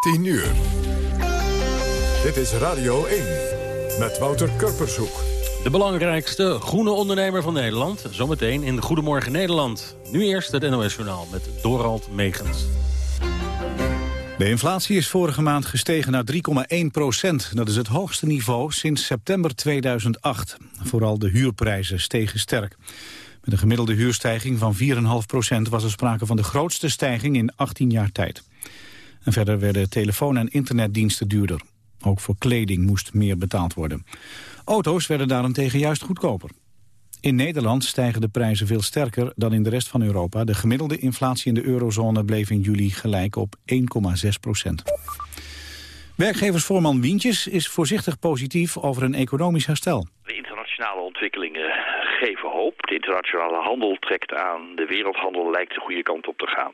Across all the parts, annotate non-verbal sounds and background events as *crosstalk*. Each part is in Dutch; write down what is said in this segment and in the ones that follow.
10 uur. Dit is Radio 1 met Wouter Kurpershoek. De belangrijkste groene ondernemer van Nederland. Zometeen in Goedemorgen Nederland. Nu eerst het NOS Journaal met Dorald Megens. De inflatie is vorige maand gestegen naar 3,1 procent. Dat is het hoogste niveau sinds september 2008. Vooral de huurprijzen stegen sterk. Met een gemiddelde huurstijging van 4,5 procent... was er sprake van de grootste stijging in 18 jaar tijd. En verder werden telefoon- en internetdiensten duurder. Ook voor kleding moest meer betaald worden. Auto's werden daarentegen juist goedkoper. In Nederland stijgen de prijzen veel sterker dan in de rest van Europa. De gemiddelde inflatie in de eurozone bleef in juli gelijk op 1,6 procent. Werkgeversvoorman Wientjes is voorzichtig positief over een economisch herstel. Internationale ontwikkelingen geven hoop. De internationale handel trekt aan. De wereldhandel lijkt de goede kant op te gaan.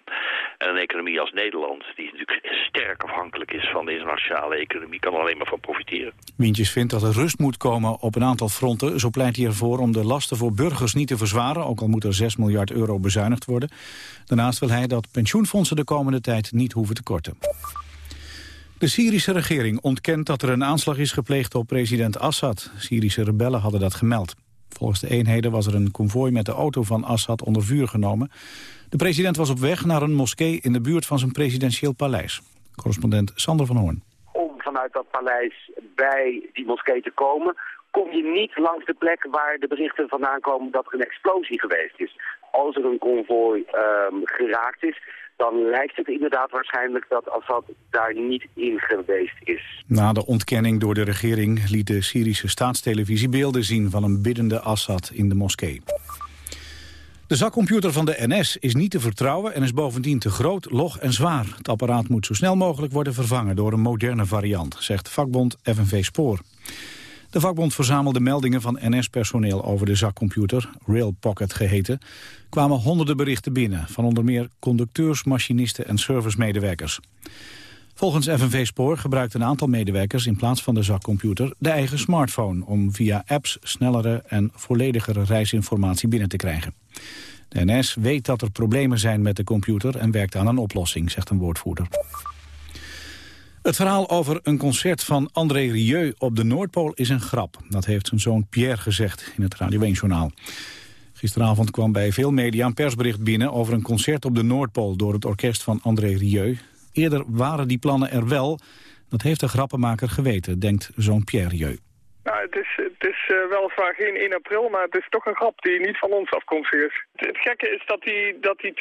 En een economie als Nederland, die natuurlijk sterk afhankelijk is van de internationale economie, kan alleen maar van profiteren. Wientjes vindt dat er rust moet komen op een aantal fronten. Zo pleit hij ervoor om de lasten voor burgers niet te verzwaren, ook al moet er 6 miljard euro bezuinigd worden. Daarnaast wil hij dat pensioenfondsen de komende tijd niet hoeven te korten. De Syrische regering ontkent dat er een aanslag is gepleegd op president Assad. Syrische rebellen hadden dat gemeld. Volgens de eenheden was er een konvooi met de auto van Assad onder vuur genomen. De president was op weg naar een moskee in de buurt van zijn presidentieel paleis. Correspondent Sander van Hoorn. Om vanuit dat paleis bij die moskee te komen... kom je niet langs de plek waar de berichten vandaan komen dat er een explosie geweest is. Als er een konvooi um, geraakt is, dan lijkt het inderdaad waarschijnlijk dat Assad daar niet in geweest is. Na de ontkenning door de regering liet de Syrische staatstelevisie beelden zien van een biddende Assad in de moskee. De zakcomputer van de NS is niet te vertrouwen en is bovendien te groot, log en zwaar. Het apparaat moet zo snel mogelijk worden vervangen door een moderne variant, zegt vakbond FNV Spoor. De vakbond verzamelde meldingen van NS-personeel over de zakcomputer, Railpocket geheten, kwamen honderden berichten binnen, van onder meer conducteurs, machinisten en servicemedewerkers. Volgens FNV Spoor gebruikt een aantal medewerkers in plaats van de zakcomputer de eigen smartphone om via apps snellere en volledigere reisinformatie binnen te krijgen. De NS weet dat er problemen zijn met de computer en werkt aan een oplossing, zegt een woordvoerder. Het verhaal over een concert van André Rieu op de Noordpool is een grap. Dat heeft zijn zoon Pierre gezegd in het Radio 1-journaal. Gisteravond kwam bij veel media een persbericht binnen over een concert op de Noordpool door het orkest van André Rieu. Eerder waren die plannen er wel. Dat heeft de grappenmaker geweten, denkt zoon Pierre Rieu. Nou, het is, het is uh, weliswaar geen 1 april, maar het is toch een grap die niet van ons afkomstig is. Het, gekke is dat die, dat die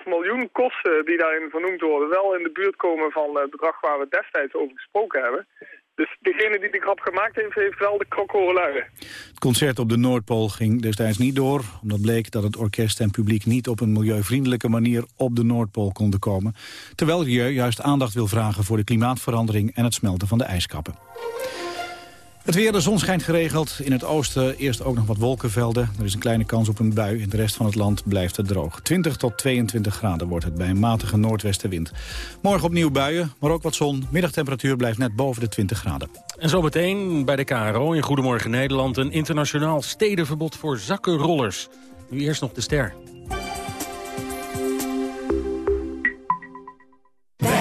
2,5 miljoen kosten die daarin vernoemd worden... wel in de buurt komen van het bedrag waar we destijds over gesproken hebben. Dus degene die de grap gemaakt heeft, heeft wel de krok horen. Het concert op de Noordpool ging destijds niet door... omdat bleek dat het orkest en publiek niet op een milieuvriendelijke manier... op de Noordpool konden komen. Terwijl je juist aandacht wil vragen voor de klimaatverandering... en het smelten van de ijskappen. Het weer, de zon schijnt geregeld. In het oosten eerst ook nog wat wolkenvelden. Er is een kleine kans op een bui. In de rest van het land blijft het droog. 20 tot 22 graden wordt het bij een matige noordwestenwind. Morgen opnieuw buien, maar ook wat zon. Middagtemperatuur blijft net boven de 20 graden. En zometeen bij de KRO in Goedemorgen Nederland... een internationaal stedenverbod voor zakkenrollers. Nu eerst nog de ster.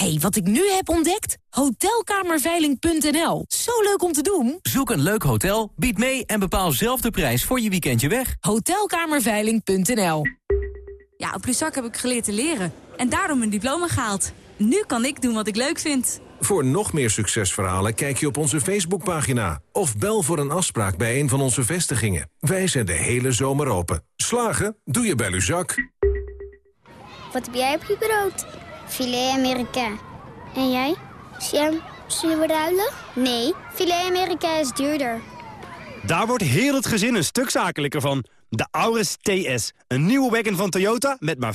hey, wat ik nu heb ontdekt? Hotelkamerveiling.nl. Zo leuk om te doen. Zoek een leuk hotel, bied mee en bepaal zelf de prijs voor je weekendje weg. Hotelkamerveiling.nl. Ja, op Luzak heb ik geleerd te leren. En daarom mijn diploma gehaald. Nu kan ik doen wat ik leuk vind. Voor nog meer succesverhalen kijk je op onze Facebookpagina. Of bel voor een afspraak bij een van onze vestigingen. Wij zijn de hele zomer open. Slagen? Doe je bij Luzak. Wat heb jij op je brood? Filet Amerika. En jij? Sam, zullen we ruilen? Nee, filet Amerika is duurder. Daar wordt heel het gezin een stuk zakelijker van. De Auris TS, een nieuwe wagon van Toyota met maar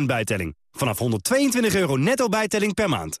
14% bijtelling. Vanaf 122 euro netto bijtelling per maand.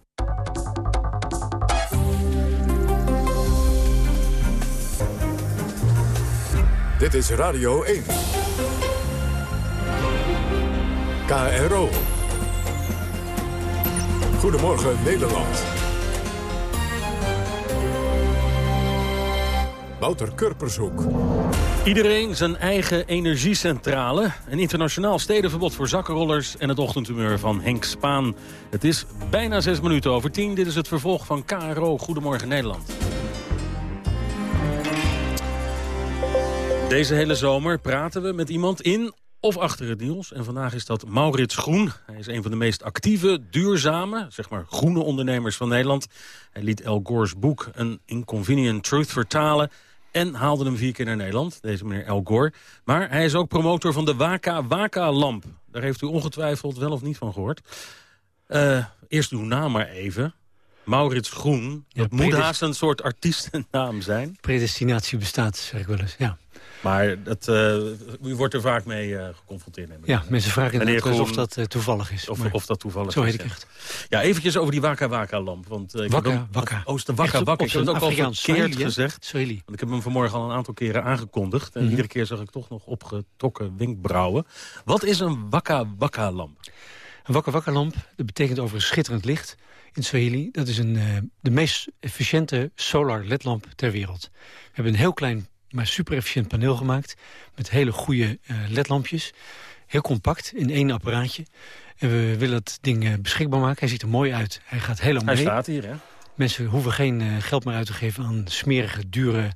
Dit is Radio 1. KRO. Goedemorgen Nederland. Wouter Kurpershoek. Iedereen zijn eigen energiecentrale. Een internationaal stedenverbod voor zakkenrollers... en het ochtendhumeur van Henk Spaan. Het is bijna zes minuten over tien. Dit is het vervolg van KRO Goedemorgen Nederland. Deze hele zomer praten we met iemand in of achter het nieuws. En vandaag is dat Maurits Groen. Hij is een van de meest actieve, duurzame, zeg maar groene ondernemers van Nederland. Hij liet El Gore's boek Een Inconvenient Truth vertalen... en haalde hem vier keer naar Nederland, deze meneer El Gore. Maar hij is ook promotor van de Waka Waka lamp. Daar heeft u ongetwijfeld wel of niet van gehoord. Uh, eerst uw naam maar even. Maurits Groen, dat Ja, moet haast een soort artiestennaam zijn. Predestinatie bestaat, zeg ik wel eens, ja. Maar dat, eh, u wordt er vaak mee eh, geconfronteerd. Ja, mensen vragen inderdaad Groen, of dat eh, toevallig is. Of, maar of dat toevallig Zo is, heet ik echt. Ja, eventjes over die Waka Waka lamp. Want, eh, ik Wakka heb Wakka op- Wakka. op Ik heb het ook al verkeerd Swahili, gezegd. Swahili. Want ik heb hem vanmorgen al een aantal keren aangekondigd. En Mhm. iedere keer zag ik toch nog opgetrokken wenkbrauwen. Wat is een Wakka Wakka lamp? Een wakker wakker lamp, dat betekent over een schitterend licht in Swahili. Dat is een, eh, de meest efficiënte solar ledlamp ter wereld. We hebben een heel klein, maar super efficiënt paneel gemaakt... met hele goede eh, ledlampjes. Heel compact, in één apparaatje. En we willen dat ding eh, beschikbaar maken. Hij ziet er mooi uit. Hij gaat heel lang Hij mee. staat hier, hè? Mensen hoeven geen eh, geld meer uit te geven aan smerige, dure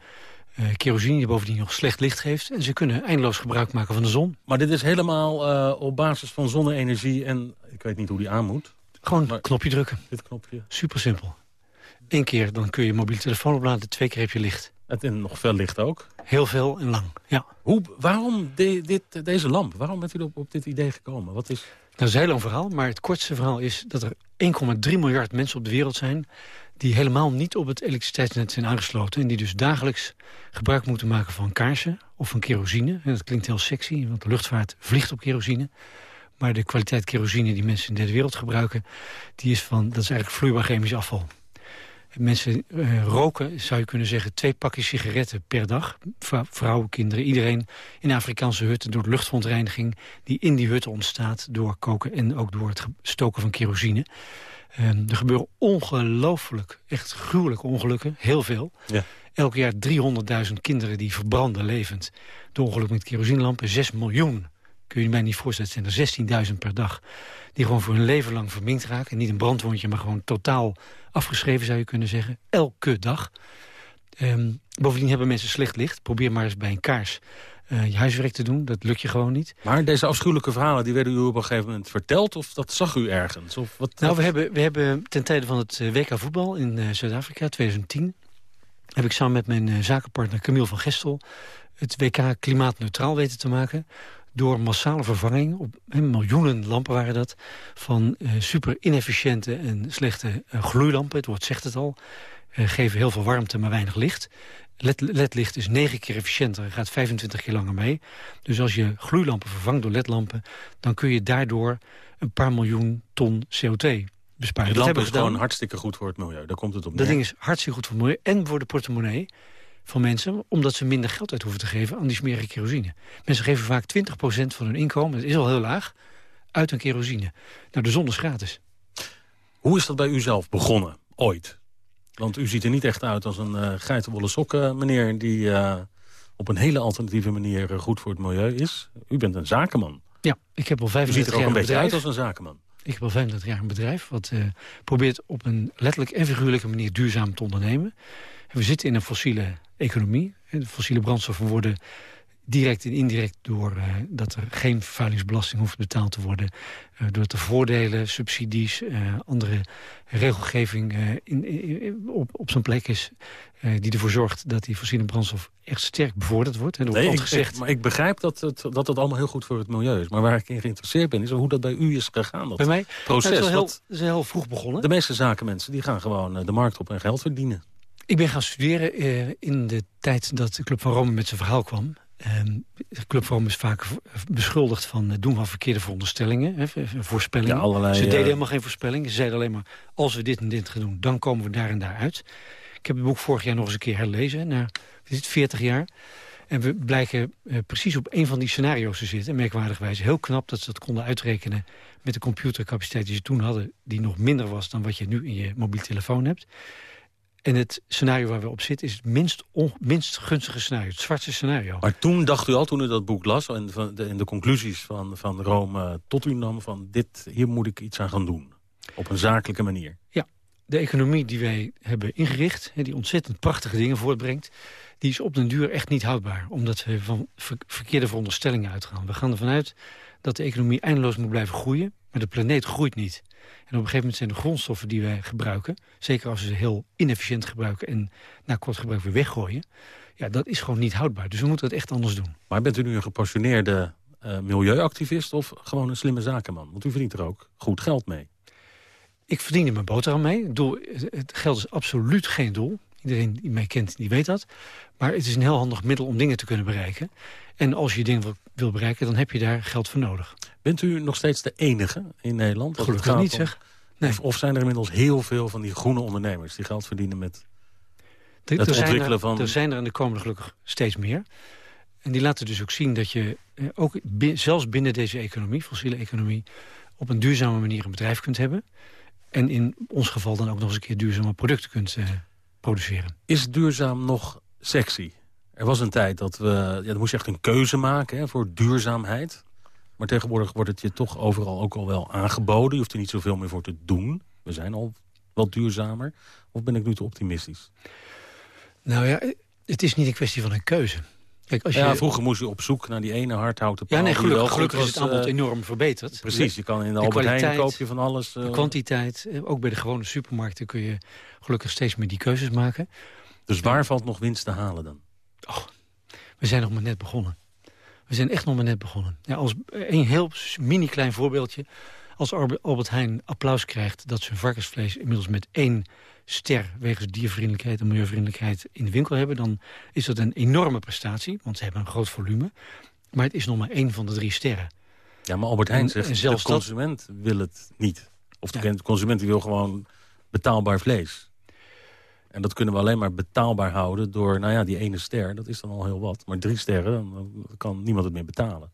kerosine... die bovendien nog slecht licht geeft. En ze kunnen eindeloos gebruik maken van de zon. Maar dit is helemaal op basis van zonne-energie. En ik weet niet hoe die aan moet. Gewoon een knopje drukken. Dit knopje. Super simpel. Eén keer dan kun je je mobiele telefoon opladen, twee keer heb je licht. Het en nog veel licht ook. Heel veel en lang, ja. Hoe, waarom de- dit, deze lamp? Waarom bent u op, op dit idee gekomen? Wat is... Dat is een heel lang verhaal, maar het kortste verhaal is dat er 1,3 miljard mensen op de wereld zijn... die helemaal niet op het elektriciteitsnet zijn aangesloten... en die dus dagelijks gebruik moeten maken van kaarsen of van kerosine. En dat klinkt heel sexy, want de luchtvaart vliegt op kerosine. Maar de kwaliteit kerosine die mensen in de derde wereld gebruiken... die is van, dat is eigenlijk vloeibaar chemisch afval. Mensen eh, roken, zou je kunnen zeggen, twee pakjes sigaretten per dag. Vrou- Vrouwen, kinderen, iedereen in Afrikaanse hutten... door de luchtverontreiniging die in die hutten ontstaat... door koken en ook door het stoken van kerosine. Ehm, er gebeuren ongelooflijk, echt gruwelijke ongelukken. Heel veel. Ja. Elk jaar 300.000 kinderen die verbranden levend... door ongeluk met kerosinelampen. 6 miljoen, kun je mij niet voorstellen. Het zijn er 16.000 per dag. Die gewoon voor hun leven lang verminkt raken. Niet een brandwondje, maar gewoon totaal afgeschreven zou je kunnen zeggen. Elke dag. Ehm, bovendien hebben mensen slecht licht. Probeer maar eens bij een kaars eh, je huiswerk te doen. Dat lukt je gewoon niet. Maar deze afschuwelijke verhalen, die werden u op een gegeven moment verteld? Of dat zag u ergens? Of wat, Nou, we hebben, we hebben ten tijde van het eh, WK voetbal in eh, Zuid-Afrika 2010... heb ik samen met mijn zakenpartner Camille van Gestel... het WK klimaatneutraal weten te maken... door massale vervanging, op miljoenen lampen waren dat... van eh, super inefficiënte en slechte eh, gloeilampen, het woord zegt het al... eh, geven heel veel warmte, maar weinig licht. LED LED-licht is negen keer efficiënter en gaat 25 keer langer mee. Dus als je gloeilampen vervangt door LED-lampen... dan kun je daardoor een paar miljoen ton CO2 besparen. Dat lamp is gewoon hartstikke goed voor het milieu. Daar komt het op Dat neer. ding is hartstikke goed voor het milieu en voor de portemonnee van mensen... omdat ze minder geld uit hoeven te geven aan die smerige kerosine. Mensen geven vaak 20% van hun inkomen, dat is al heel laag, uit aan kerosine. Nou, de zon is gratis. Hoe is dat bij u zelf begonnen, ooit? Want u ziet er niet echt uit als een eh geitenwolle sokken meneer... die eh, op een hele alternatieve manier eh, goed voor het milieu is. U bent een zakenman. Ja, ik heb al U 35 ziet er ook jaar een beetje bedrijf. uit als een zakenman. Ik heb al 35 jaar een bedrijf wat eh, probeert op een letterlijk en figuurlijke manier duurzaam te ondernemen. En we zitten in een fossiele economie. En De fossiele brandstoffen worden direct en indirect door uh, dat er geen vervuilingsbelasting hoeft betaald te worden. Uh, door de voordelen, subsidies, uh, andere regelgeving in, in, op, op zijn plek is... die ervoor zorgt dat die fossiele brandstof echt sterk bevorderd wordt. En nee, ik, gezegd... maar ik begrijp dat het, dat het allemaal heel goed voor het milieu is. Maar waar ik in geïnteresseerd ben, is hoe dat bij u is gegaan. Dat bij mij? proces. Nou, dat, is heel, is heel vroeg begonnen. De meeste zakenmensen die gaan gewoon de markt op en geld verdienen. Ik ben gaan studeren in de tijd dat de Club van Rome met zijn verhaal kwam. Um, Club Rome is vaak beschuldigd van het doen van verkeerde veronderstellingen. Hè, voorspellingen. Ja, allerlei, ze deden uh... helemaal geen voorspellingen. Ze zeiden alleen maar, als we dit en dit gaan doen, dan komen we daar en daar uit. Ik heb het boek vorig jaar nog eens een keer herlezen, na 40 jaar. En we blijken uh, precies op een van die scenario's te zitten. Merkwaardigwijs heel knap dat ze dat konden uitrekenen... met de computercapaciteit die ze toen hadden... die nog minder was dan wat je nu in je mobiele telefoon hebt. En het scenario waar we op zitten is het minst, minst gunstige scenario. Het zwartste scenario. Maar toen dacht u al, toen u dat boek las... en de, de conclusies van, van Rome tot u nam... van dit, hier moet ik iets aan gaan doen. Op een zakelijke manier. Ja, de economie die wij hebben ingericht... die ontzettend prachtige dingen voortbrengt... die is op den duur echt niet houdbaar. Omdat we van verkeerde veronderstellingen uitgaan. We gaan ervan uit dat de economie eindeloos moet blijven groeien... maar de planeet groeit niet. En op een gegeven moment zijn de grondstoffen die wij gebruiken... zeker als we ze heel inefficiënt gebruiken en na kort gebruik weer weggooien... ja, dat is gewoon niet houdbaar. Dus we moeten het echt anders doen. Maar bent u nu een gepassioneerde uh, milieuactivist of gewoon een slimme zakenman? Want u verdient er ook goed geld mee. Ik verdien er mijn boterham mee. Doel, het geld is absoluut geen doel. Iedereen die mij kent, die weet dat. Maar het is een heel handig middel om dingen te kunnen bereiken. En als je dingen wil bereiken, dan heb je daar geld voor nodig. Bent u nog steeds de enige in Nederland? Gelukkig niet, zeg. Nee. Of, of, zijn er inmiddels heel veel van die groene ondernemers... die geld verdienen met de, het ontwikkelen er, van... Er zijn er in de komende gelukkig steeds meer. En die laten dus ook zien dat je eh, ook zelfs binnen deze economie... fossiele economie, op een duurzame manier een bedrijf kunt hebben. En in ons geval dan ook nog eens een keer duurzame producten kunt uh, produceren. Is duurzaam nog sexy? Er was een tijd dat we... Ja, dan moest je echt een keuze maken hè, voor duurzaamheid. Maar tegenwoordig wordt het je toch overal ook al wel aangeboden. Je hoeft er niet zoveel meer voor te doen. We zijn al wat duurzamer. Of ben ik nu te optimistisch? Nou ja, het is niet een kwestie van een keuze. Kijk, als ja, vroeger moest je op zoek naar die ene hardhouten paal. Ja, nee, gelukkig, wel gelukkig was, is het aanbod uh, enorm verbeterd. Precies, je kan in de, de Albert Heijn koop je van alles. Uh... De kwantiteit, ook bij de gewone supermarkten kun je gelukkig steeds meer die keuzes maken. Dus waar valt nog winst te halen dan? Och, we zijn nog maar net begonnen. We zijn echt nog maar net begonnen. Ja, als een heel mini klein voorbeeldje. Als Albert Heijn applaus krijgt dat zijn varkensvlees inmiddels met één ster... wegens diervriendelijkheid en milieuvriendelijkheid in de winkel hebben... dan is dat een enorme prestatie, want ze hebben een groot volume. Maar het is nog maar één van de drie sterren. Ja, maar Albert Heijn zegt, de consument wil het niet. Of de ja. consument wil gewoon betaalbaar vlees. En dat kunnen we alleen maar betaalbaar houden door, nou ja, die ene ster. Dat is dan al heel wat. Maar drie sterren, dan kan niemand het meer betalen.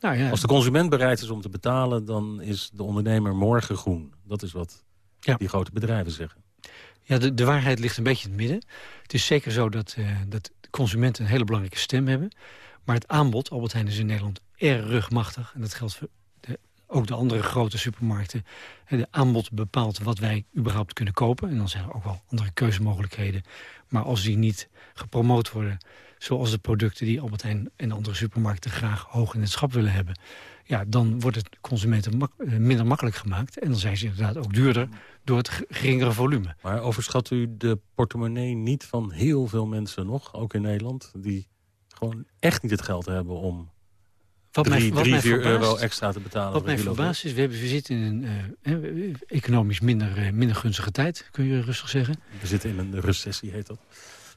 Nou ja. Als de consument bereid is om te betalen, dan is de ondernemer morgen groen. Dat is wat ja. die grote bedrijven zeggen. Ja, de, de waarheid ligt een beetje in het midden. Het is zeker zo dat, uh, dat consumenten een hele belangrijke stem hebben. Maar het aanbod, Albert Heijn is in Nederland erg machtig. En dat geldt voor ook de andere grote supermarkten. De aanbod bepaalt wat wij überhaupt kunnen kopen. En dan zijn er ook wel andere keuzemogelijkheden. Maar als die niet gepromoot worden... zoals de producten die Albert Heijn en andere supermarkten graag hoog in het schap willen hebben... ja, dan wordt het consumenten mak minder makkelijk gemaakt. En dan zijn ze inderdaad ook duurder door het geringere volume. Maar overschat u de portemonnee niet van heel veel mensen nog, ook in Nederland... die gewoon echt niet het geld hebben om wat drie, mij, wat drie vier verbaast, euro extra te betalen. Wat mij verbaast is, we, hebben, we zitten in een uh, economisch minder, uh, minder gunstige tijd, kun je rustig zeggen. We zitten in een recessie, heet dat.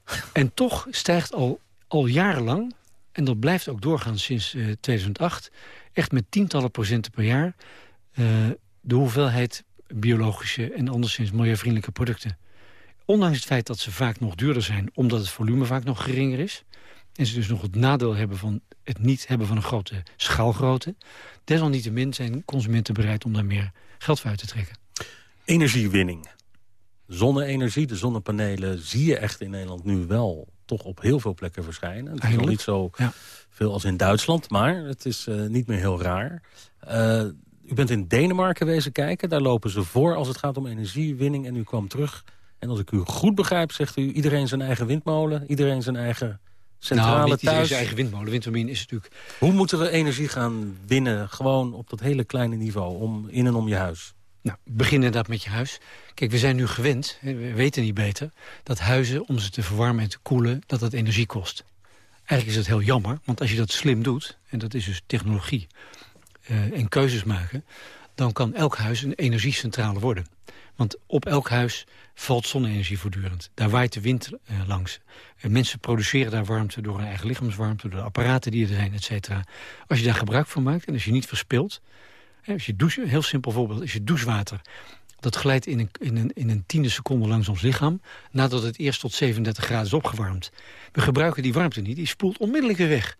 *laughs* En toch stijgt al, al jarenlang, en dat blijft ook doorgaan sinds uh, 2008... echt met tientallen procenten per jaar... de hoeveelheid biologische en anderszins milieuvriendelijke producten. Ondanks het feit dat ze vaak nog duurder zijn... omdat het volume vaak nog geringer is... en ze dus nog het nadeel hebben van het niet hebben van een grote schaalgrootte... desalniettemin zijn consumenten bereid om daar meer geld voor uit te trekken. Energiewinning. Zonne-energie, de zonnepanelen zie je echt in Nederland nu wel toch op heel veel plekken verschijnen. Het is nog niet zo ja. veel als in Duitsland, maar het is uh, niet meer heel raar. Uh, u bent in Denemarken wezen kijken. Daar lopen ze voor als het gaat om energiewinning. En u kwam terug. En als ik u goed begrijp, zegt u... iedereen zijn eigen windmolen, iedereen zijn eigen centrale nou, niet thuis. zijn eigen windmolen. Windturbine is natuurlijk... Hoe moeten we energie gaan winnen, gewoon op dat hele kleine niveau, om, in en om je huis? Nou, begin inderdaad met je huis. Kijk, we zijn nu gewend, we weten niet beter... dat huizen, om ze te verwarmen en te koelen, dat dat energie kost. Eigenlijk is dat heel jammer, want als je dat slim doet... en dat is dus technologie uh, en keuzes maken... dan kan elk huis een energiecentrale worden. Want op elk huis valt zonne-energie voortdurend. Daar waait de wind uh, langs. En mensen produceren daar warmte door hun eigen lichaamswarmte... door de apparaten die er zijn, et cetera. Als je daar gebruik van maakt en als je niet verspilt... Als je douche, heel simpel voorbeeld, als je douchewater... dat glijdt in een, in, een, in een tiende seconde langs ons lichaam... nadat het eerst tot 37 graden is opgewarmd. We gebruiken die warmte niet, die spoelt onmiddellijk weer weg.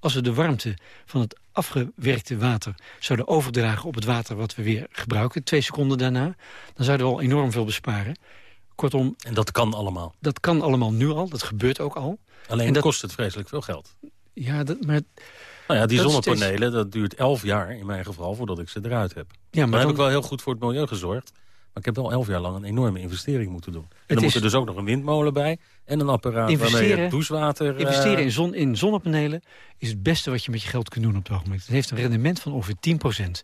Als we de warmte van het afgewerkte water zouden overdragen op het water wat we weer gebruiken, twee seconden daarna, dan zouden we al enorm veel besparen. Kortom... En dat kan allemaal? Dat kan allemaal nu al, dat gebeurt ook al. Alleen en dat kost het vreselijk veel geld. Ja, dat, maar... Nou ja, die dat zonnepanelen, steeds... dat duurt elf jaar in mijn geval voordat ik ze eruit heb. Ja, maar dan, dan heb ik wel heel goed voor het milieu gezorgd. Maar ik heb wel elf jaar lang een enorme investering moeten doen. En dan is... moet er dus ook nog een windmolen bij en een apparaat investeren, waarmee je douchewater... Investeren uh... in, zon, in zonnepanelen is het beste wat je met je geld kunt doen op het ogenblik. Het heeft een rendement van ongeveer 10% Nou,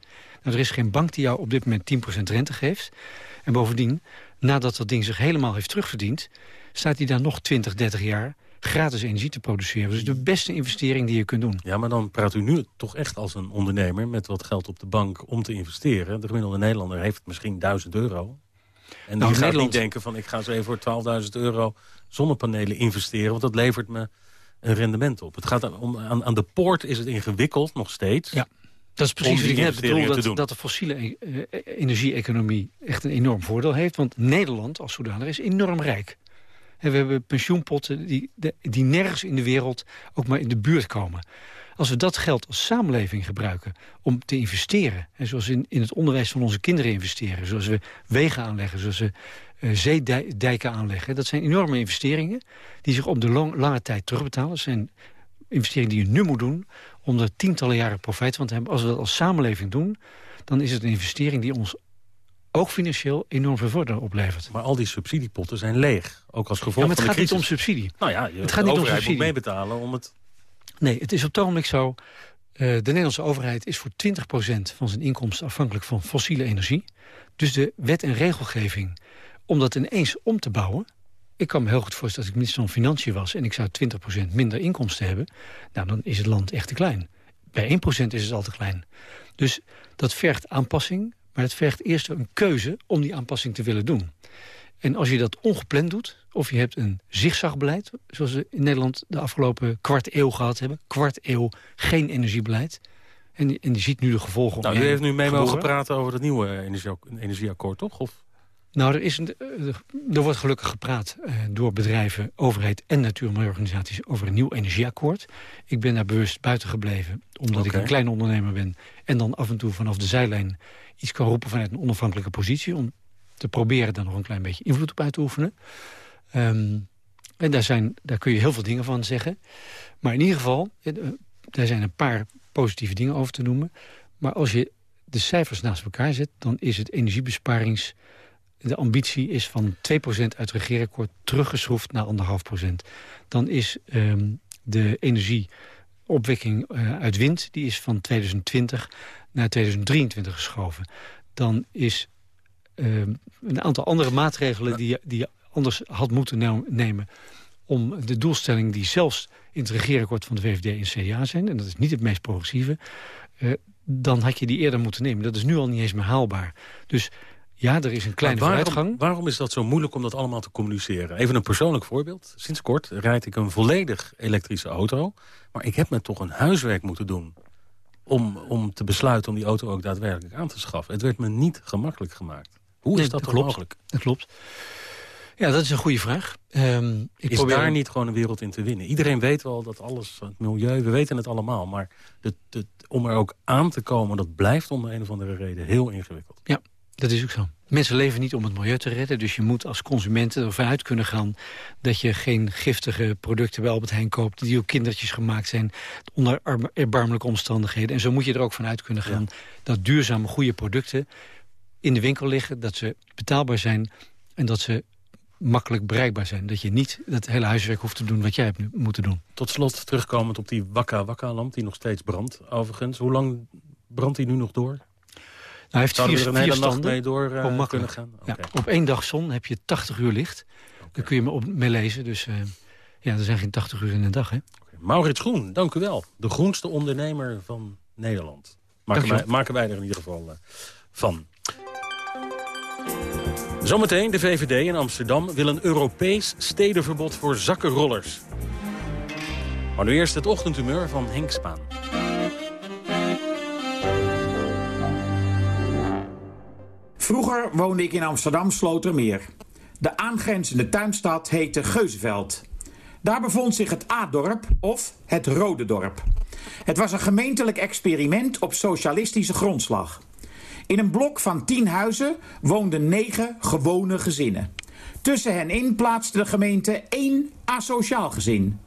er is geen bank die jou op dit moment 10% rente geeft. En bovendien, nadat dat ding zich helemaal heeft terugverdiend... staat hij daar nog 20, 30 jaar gratis energie te produceren. Dus de beste investering die je kunt doen. Ja, maar dan praat u nu toch echt als een ondernemer... met wat geld op de bank om te investeren. De gemiddelde Nederlander heeft misschien 1000 euro. En nou, die gaat Nederland... niet denken van... ik ga zo even voor 12.000 euro zonnepanelen investeren... want dat levert me een rendement op. Het gaat om, aan, aan de poort is het ingewikkeld nog steeds... Ja. Dat is precies wat ik net bedoel, dat, dat de fossiele uh, energie-economie echt een enorm voordeel heeft. Want Nederland als zodanig is enorm rijk. We hebben pensioenpotten die, die nergens in de wereld ook maar in de buurt komen. Als we dat geld als samenleving gebruiken om te investeren... en zoals in, in het onderwijs van onze kinderen investeren... zoals we wegen aanleggen, zoals we uh, zeedijken aanleggen... dat zijn enorme investeringen die zich op de long, lange tijd terugbetalen. Dat zijn investeringen die je nu moet doen om er tientallen jaren profijt van te hebben. Als we dat als samenleving doen, dan is het een investering die ons ook financieel enorm veel voordeel oplevert. Maar al die subsidiepotten zijn leeg, ook als gevolg ja, van de crisis. het gaat niet om subsidie. Nou ja, je, het gaat de niet overheid om subsidie. moet meebetalen om het... Nee, het is op het ogenblik zo... Uh, de Nederlandse overheid is voor 20% van zijn inkomsten afhankelijk van fossiele energie. Dus de wet en regelgeving om dat ineens om te bouwen... Ik kan me heel goed voorstellen als ik minister van Financiën was... en ik zou 20% minder inkomsten hebben... nou, dan is het land echt te klein. Bij 1% is het al te klein. Dus dat vergt aanpassing, maar het vergt eerst een keuze... om die aanpassing te willen doen. En als je dat ongepland doet, of je hebt een zigzagbeleid... zoals we in Nederland de afgelopen kwart eeuw gehad hebben... kwart eeuw geen energiebeleid... En die, en die ziet nu de gevolgen. Nou, u heeft nu mee mogen praten over het nieuwe energie, energieakkoord, toch? Of? Nou, er, is een, er wordt gelukkig gepraat uh, door bedrijven, overheid en natuur- en milieuorganisaties over een nieuw energieakkoord. Ik ben daar bewust buiten gebleven, omdat okay. ik een klein ondernemer ben. En dan af en toe vanaf de zijlijn iets kan roepen vanuit een onafhankelijke positie. Om te proberen daar nog een klein beetje invloed op uit te oefenen. Um, en daar, zijn, daar kun je heel veel dingen van zeggen. Maar in ieder geval, daar zijn een paar positieve dingen over te noemen. Maar als je de cijfers naast elkaar zet, dan is het energiebesparings de ambitie is van 2% uit het regeerakkoord teruggeschroefd naar 1,5%. Dan is um, de energieopwekking uh, uit wind die is van 2020 naar 2023 geschoven. Dan is um, een aantal andere maatregelen die, die je anders had moeten nemen... om de doelstelling die zelfs in het regeerakkoord van de VVD en CDA zijn... en dat is niet het meest progressieve... Uh, dan had je die eerder moeten nemen. Dat is nu al niet eens meer haalbaar. Dus ja, er is een kleine waarom, vooruitgang. Waarom is dat zo moeilijk om dat allemaal te communiceren? Even een persoonlijk voorbeeld. Sinds kort rijd ik een volledig elektrische auto. Maar ik heb me toch een huiswerk moeten doen... om, om te besluiten om die auto ook daadwerkelijk aan te schaffen. Het werd me niet gemakkelijk gemaakt. Hoe nee, is dat, dat toch klopt. mogelijk? Dat klopt. Ja, dat is een goede vraag. Um, ik is probeer... daar niet gewoon een wereld in te winnen? Iedereen weet wel dat alles, het milieu, we weten het allemaal. Maar de, om er ook aan te komen, dat blijft om een of andere reden heel ingewikkeld. Ja, dat is ook zo. Mensen leven niet om het milieu te redden. Dus je moet als consument ervan uit kunnen gaan... dat je geen giftige producten bij Albert Heijn koopt... die ook kindertjes gemaakt zijn onder erbarmelijke omstandigheden. En zo moet je er ook van uit kunnen gaan... Ja. dat duurzame, goede producten in de winkel liggen... dat ze betaalbaar zijn en dat ze makkelijk bereikbaar zijn. Dat je niet het hele huiswerk hoeft te doen wat jij hebt nu moeten doen. Tot slot terugkomend op die Wakka Wakka lamp die nog steeds brandt overigens. Hoe lang brandt die nu nog door? Hij heeft Zouden vier, er een vier hele nacht mee door eh, Gewoon kunnen gaan? Ja, op één dag zon heb je 80 uur licht. Daar kun je me op mee lezen. Dus eh, ja, er zijn geen 80 uur in een dag. Hè? Maurits Groen, dank u wel. De groenste ondernemer van Nederland. Maken, wij, maken wij er in ieder geval eh, van. Zometeen, de VVD in Amsterdam wil een Europees stedenverbod voor zakkenrollers. Maar nu eerst het ochtendhumeur van Henk Spaan. Vroeger woonde ik in Amsterdam Slotermeer. De aangrenzende tuinstad heette Geuzenveld. Daar bevond zich het A-dorp of het Rode Dorp. Het was een gemeentelijk experiment op socialistische grondslag. In een blok van tien huizen woonden negen gewone gezinnen. Tussen hen in plaatste de gemeente één asociaal gezin.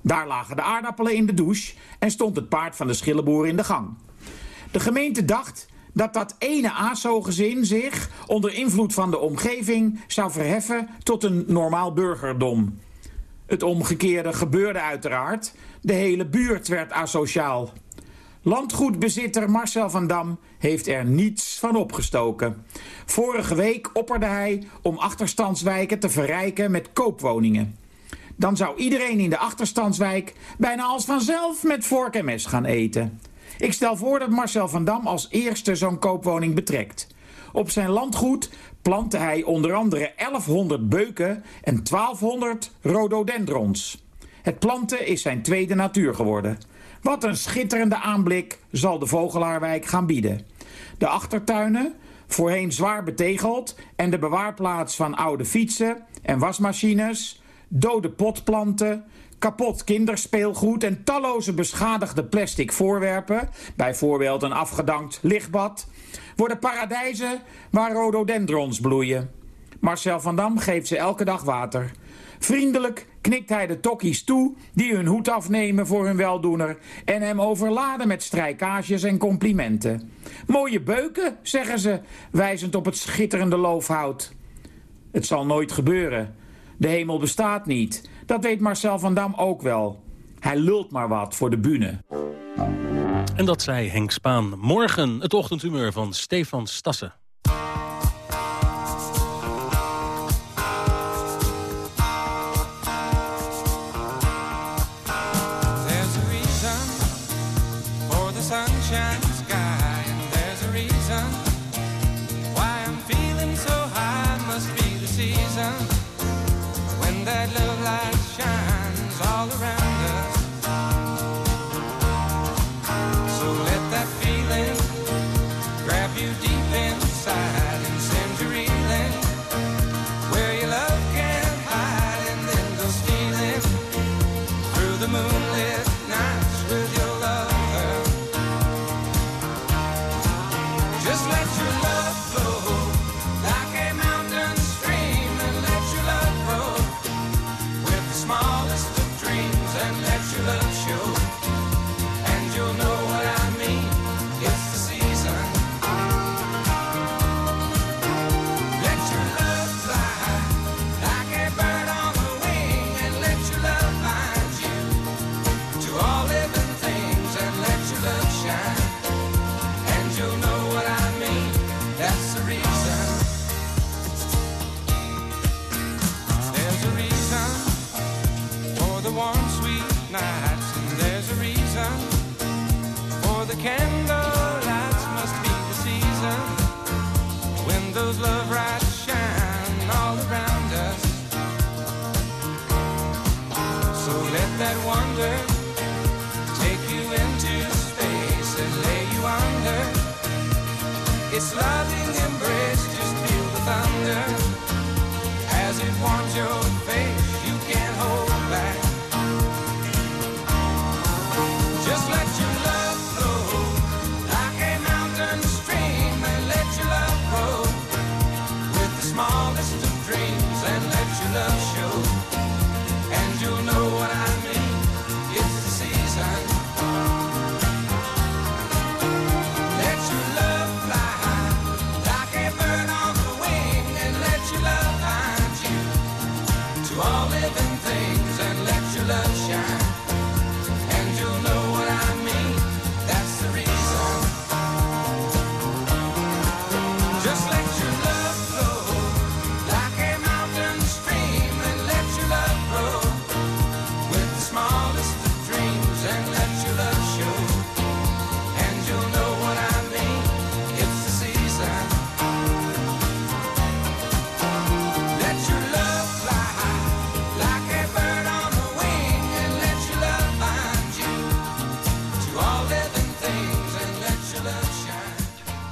Daar lagen de aardappelen in de douche en stond het paard van de schillenboer in de gang. De gemeente dacht dat dat ene ASO-gezin zich onder invloed van de omgeving zou verheffen tot een normaal burgerdom. Het omgekeerde gebeurde uiteraard. De hele buurt werd asociaal. Landgoedbezitter Marcel van Dam heeft er niets van opgestoken. Vorige week opperde hij om achterstandswijken te verrijken met koopwoningen. Dan zou iedereen in de achterstandswijk bijna als vanzelf met vork en mes gaan eten. Ik stel voor dat Marcel van Dam als eerste zo'n koopwoning betrekt. Op zijn landgoed plantte hij onder andere 1100 beuken en 1200 rhododendrons. Het planten is zijn tweede natuur geworden. Wat een schitterende aanblik zal de Vogelaarwijk gaan bieden. De achtertuinen, voorheen zwaar betegeld... en de bewaarplaats van oude fietsen en wasmachines... dode potplanten, kapot kinderspeelgoed... en talloze beschadigde plastic voorwerpen... bijvoorbeeld een afgedankt lichtbad... worden paradijzen waar rhododendrons bloeien. Marcel van Dam geeft ze elke dag water... Vriendelijk knikt hij de tokkies toe die hun hoed afnemen voor hun weldoener en hem overladen met strijkages en complimenten. Mooie beuken, zeggen ze, wijzend op het schitterende loofhout. Het zal nooit gebeuren. De hemel bestaat niet. Dat weet Marcel van Dam ook wel. Hij lult maar wat voor de bühne. En dat zei Henk Spaan. Morgen het ochtendhumeur van Stefan Stassen.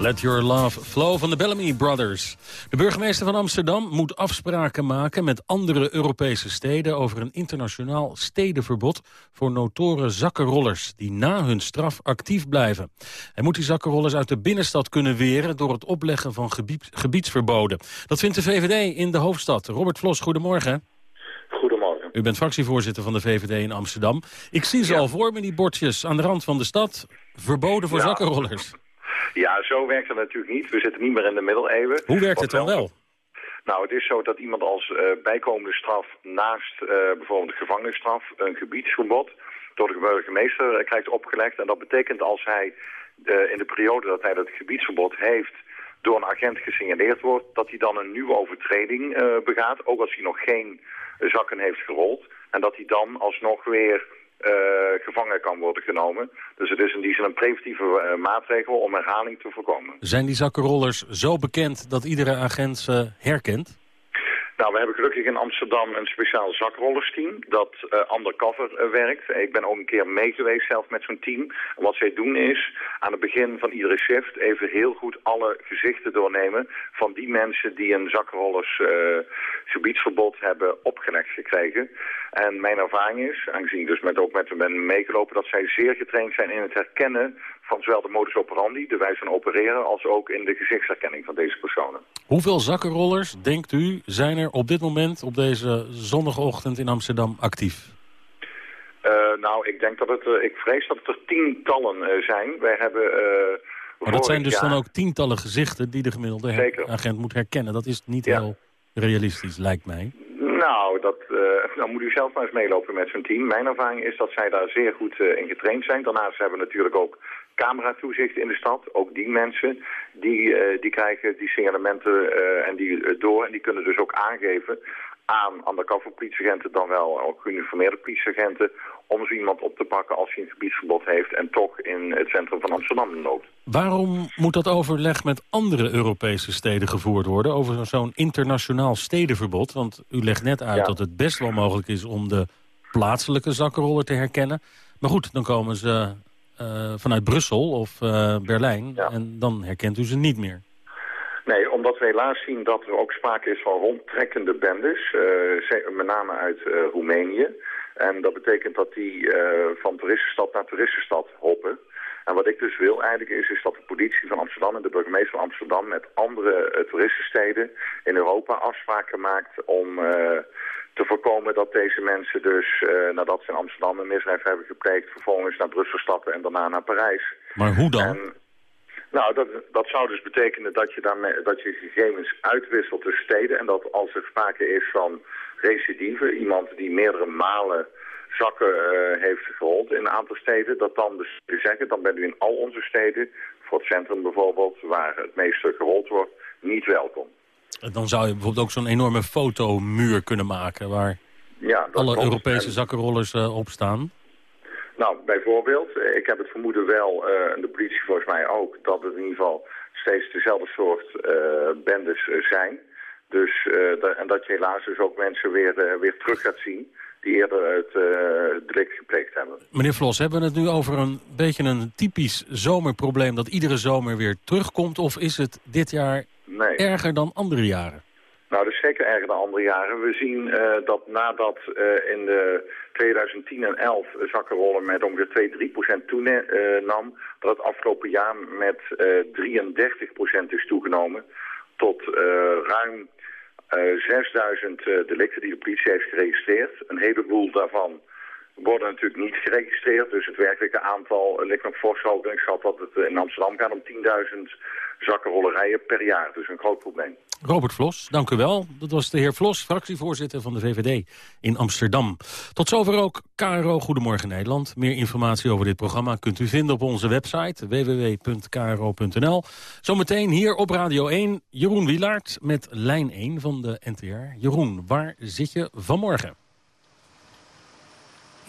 Let Your Love Flow van de Bellamy Brothers. De burgemeester van Amsterdam moet afspraken maken met andere Europese steden... over een internationaal stedenverbod voor notoren zakkenrollers... die na hun straf actief blijven. Hij moet die zakkenrollers uit de binnenstad kunnen weren... door het opleggen van gebied- gebiedsverboden. Dat vindt de VVD in de hoofdstad. Robert Vlos, goedemorgen. Goedemorgen. U bent fractievoorzitter van de VVD in Amsterdam. Ik zie ze al voor me, die bordjes aan de rand van de stad. Verboden voor Ja. zakkenrollers. Ja, zo werkt het natuurlijk niet. We zitten niet meer in de middeleeuwen. Hoe werkt het dan wel? Nou, het is zo dat iemand als eh, bijkomende straf naast eh, bijvoorbeeld de gevangenisstraf een gebiedsverbod door de burgemeester eh, krijgt opgelegd. En dat betekent als hij in de periode dat hij dat gebiedsverbod heeft door een agent gesignaleerd wordt, dat hij dan een nieuwe overtreding begaat, ook als hij nog geen zakken heeft gerold. En dat hij dan alsnog weer gevangen kan worden genomen. Dus het is in die zin een preventieve eh, maatregel om herhaling te voorkomen. Zijn die zakkenrollers zo bekend dat iedere agent ze herkent? Nou, we hebben gelukkig in Amsterdam een speciaal zakrollersteam dat eh, undercover eh, werkt. Ik ben ook een keer mee geweest zelf met zo'n team. Wat zij doen is aan het begin van iedere shift even heel goed alle gezichten doornemen van die mensen die een zakrollers eh, gebiedsverbod hebben opgelegd gekregen. En mijn ervaring is, aangezien ik dus met, ook met hen ben meegelopen, dat zij zeer getraind zijn in het herkennen van zowel de modus operandi, de wijze van opereren, als ook in de gezichtsherkenning van deze personen. Hoeveel zakkenrollers, denkt u, zijn er op dit moment op deze zonnige ochtend in Amsterdam actief? Eh, nou, ik denk dat het, eh, ik vrees dat het er tientallen eh, zijn. Wij hebben Maar dat zijn dus dan ook tientallen gezichten die de gemiddelde her- agent moet herkennen. Dat is niet heel realistisch, lijkt mij. Nou, dat, dan *laughs* moet u zelf maar eens meelopen met zo'n team. Mijn ervaring is dat zij daar zeer goed eh, in getraind zijn. Daarnaast hebben we natuurlijk ook cameratoezicht in de stad. Ook die mensen, die, eh, die krijgen die signalementen eh, en die eh, door. En die kunnen dus ook aangeven aan undercover politieagenten, dan wel ook geuniformeerde politieagenten, om zo iemand op te pakken als hij een gebiedsverbod heeft en toch in het centrum van Amsterdam loopt. Waarom moet dat overleg met andere Europese steden gevoerd worden... over zo'n internationaal stedenverbod? Want u legt net uit Ja. dat het best wel mogelijk is om de plaatselijke zakkenroller te herkennen. Maar goed, dan komen ze vanuit Brussel of eh, Berlijn en dan herkent u ze niet meer. Nee, omdat we helaas zien dat er ook sprake is van rondtrekkende bendes, eh, met name uit eh, Roemenië. En dat betekent dat die eh, van toeristenstad naar toeristenstad hoppen. En wat ik dus wil eigenlijk is, is dat de politie van Amsterdam en de burgemeester van Amsterdam met andere eh, toeristensteden in Europa afspraken maakt om eh, te voorkomen dat deze mensen dus, eh, nadat ze in Amsterdam een misdrijf hebben gepleegd, vervolgens naar Brussel stappen en daarna naar Parijs. Maar hoe dan? Nou, dat, dat zou dus betekenen dat je, daarmee, dat je gegevens uitwisselt tussen steden. En dat als er sprake is van recidive, iemand die meerdere malen zakken eh, heeft gerold in een aantal steden, dat dan de steden zeggen, dan bent u in al onze steden, voor het centrum bijvoorbeeld, waar het meeste gerold wordt, niet welkom. Dan zou je bijvoorbeeld ook zo'n enorme fotomuur kunnen maken... waar Ja, alle klopt. Europese En- zakkenrollers eh, op staan. Nou, bijvoorbeeld, ik heb het vermoeden wel, eh, en de politie volgens mij ook, dat het in ieder geval steeds dezelfde soort eh, bendes zijn. Dus, en dat je helaas dus ook mensen weer, weer terug gaat zien die eerder het delict gepleegd hebben. Meneer Vlos, hebben we het nu over een beetje een typisch zomerprobleem... dat iedere zomer weer terugkomt? Of is het dit jaar Nee. erger dan andere jaren? Nou, dat is zeker erger dan andere jaren. We zien eh, dat nadat eh, in de 2010 en 11 zakkenrollen met ongeveer 2, 3 procent toenam, dat het afgelopen jaar met eh 33 procent is toegenomen tot eh, ruim eh 6000 eh, delicten die de politie heeft geregistreerd. Een heleboel daarvan worden natuurlijk niet geregistreerd. Dus het werkelijke aantal ligt nog fors dat het in Amsterdam gaat om 10.000 zakken rollerijen per jaar. Dus een groot probleem. Robert Vlos, dank u wel. Dat was de heer Vlos, fractievoorzitter van de VVD in Amsterdam. Tot zover ook KRO Goedemorgen Nederland. Meer informatie over dit programma kunt u vinden op onze website www.kro.nl. Zometeen hier op Radio 1 Jeroen Wielaert met lijn 1 van de NTR. Jeroen, waar zit je vanmorgen?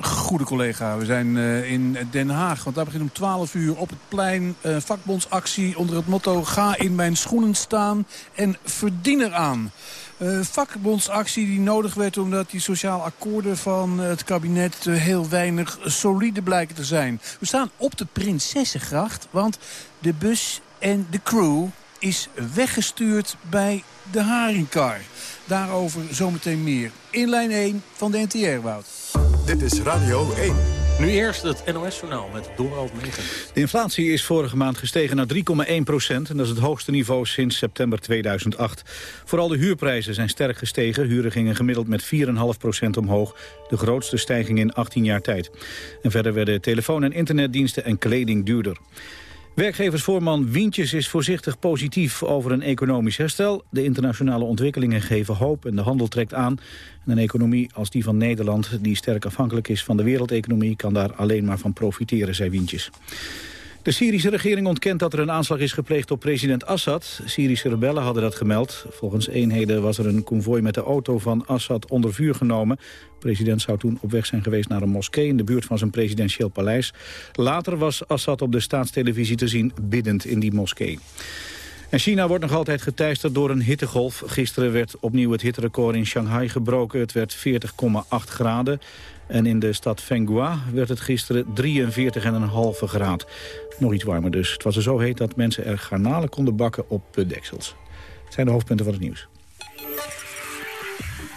Goede collega, we zijn uh, in Den Haag. Want daar begint om 12 uur op het plein uh, vakbondsactie onder het motto... ga in mijn schoenen staan en verdien eraan. Uh, vakbondsactie die nodig werd omdat die sociaal akkoorden van het kabinet... heel weinig solide blijken te zijn. We staan op de Prinsessengracht, want de bus en de crew is weggestuurd bij de Haringkar. Daarover zometeen meer. In lijn 1 van de NTR, Wout. Dit is Radio 1. Nu eerst het NOS-journaal met Dorald Megens. De inflatie is vorige maand gestegen naar 3,1 procent. En dat is het hoogste niveau sinds september 2008. Vooral de huurprijzen zijn sterk gestegen. Huren gingen gemiddeld met 4,5 procent omhoog. De grootste stijging in 18 jaar tijd. En verder werden telefoon- en internetdiensten en kleding duurder. Werkgeversvoorman Wientjes is voorzichtig positief over een economisch herstel. De internationale ontwikkelingen geven hoop en de handel trekt aan. En een economie als die van Nederland, die sterk afhankelijk is van de wereldeconomie... kan daar alleen maar van profiteren, zei Wientjes. De Syrische regering ontkent dat er een aanslag is gepleegd op president Assad. Syrische rebellen hadden dat gemeld. Volgens eenheden was er een konvooi met de auto van Assad onder vuur genomen. De president zou toen op weg zijn geweest naar een moskee... in de buurt van zijn presidentieel paleis. Later was Assad op de staatstelevisie te zien biddend in die moskee. En China wordt nog altijd geteisterd door een hittegolf. Gisteren werd opnieuw het hitterecord in Shanghai gebroken. Het werd 40,8 graden. En in de stad Fenghua werd het gisteren 43,5 graad. Nog iets warmer dus. Het was er zo heet dat mensen er garnalen konden bakken op putdeksels. Het zijn de hoofdpunten van het nieuws.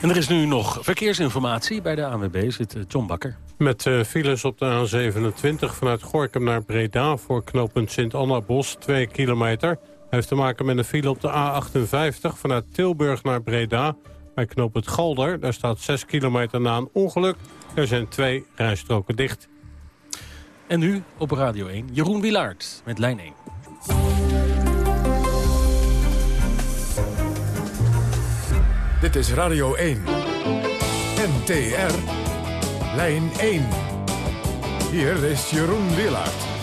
En er is nu nog verkeersinformatie. Bij de ANWB zit eh, John Bakker. Met uh, files op de A27 vanuit Gorkum naar Breda... voor knooppunt Sint-Anna-Bos, 2 kilometer. Heeft te maken met een file op de A58 vanuit Tilburg naar Breda... bij knooppunt Galder. Daar staat 6 kilometer na een ongeluk. Er zijn twee rijstroken dicht. En nu op Radio 1, Jeroen Wilaert met Lijn 1. Dit is Radio 1. NTR. Lijn 1. Hier is Jeroen Wilaert.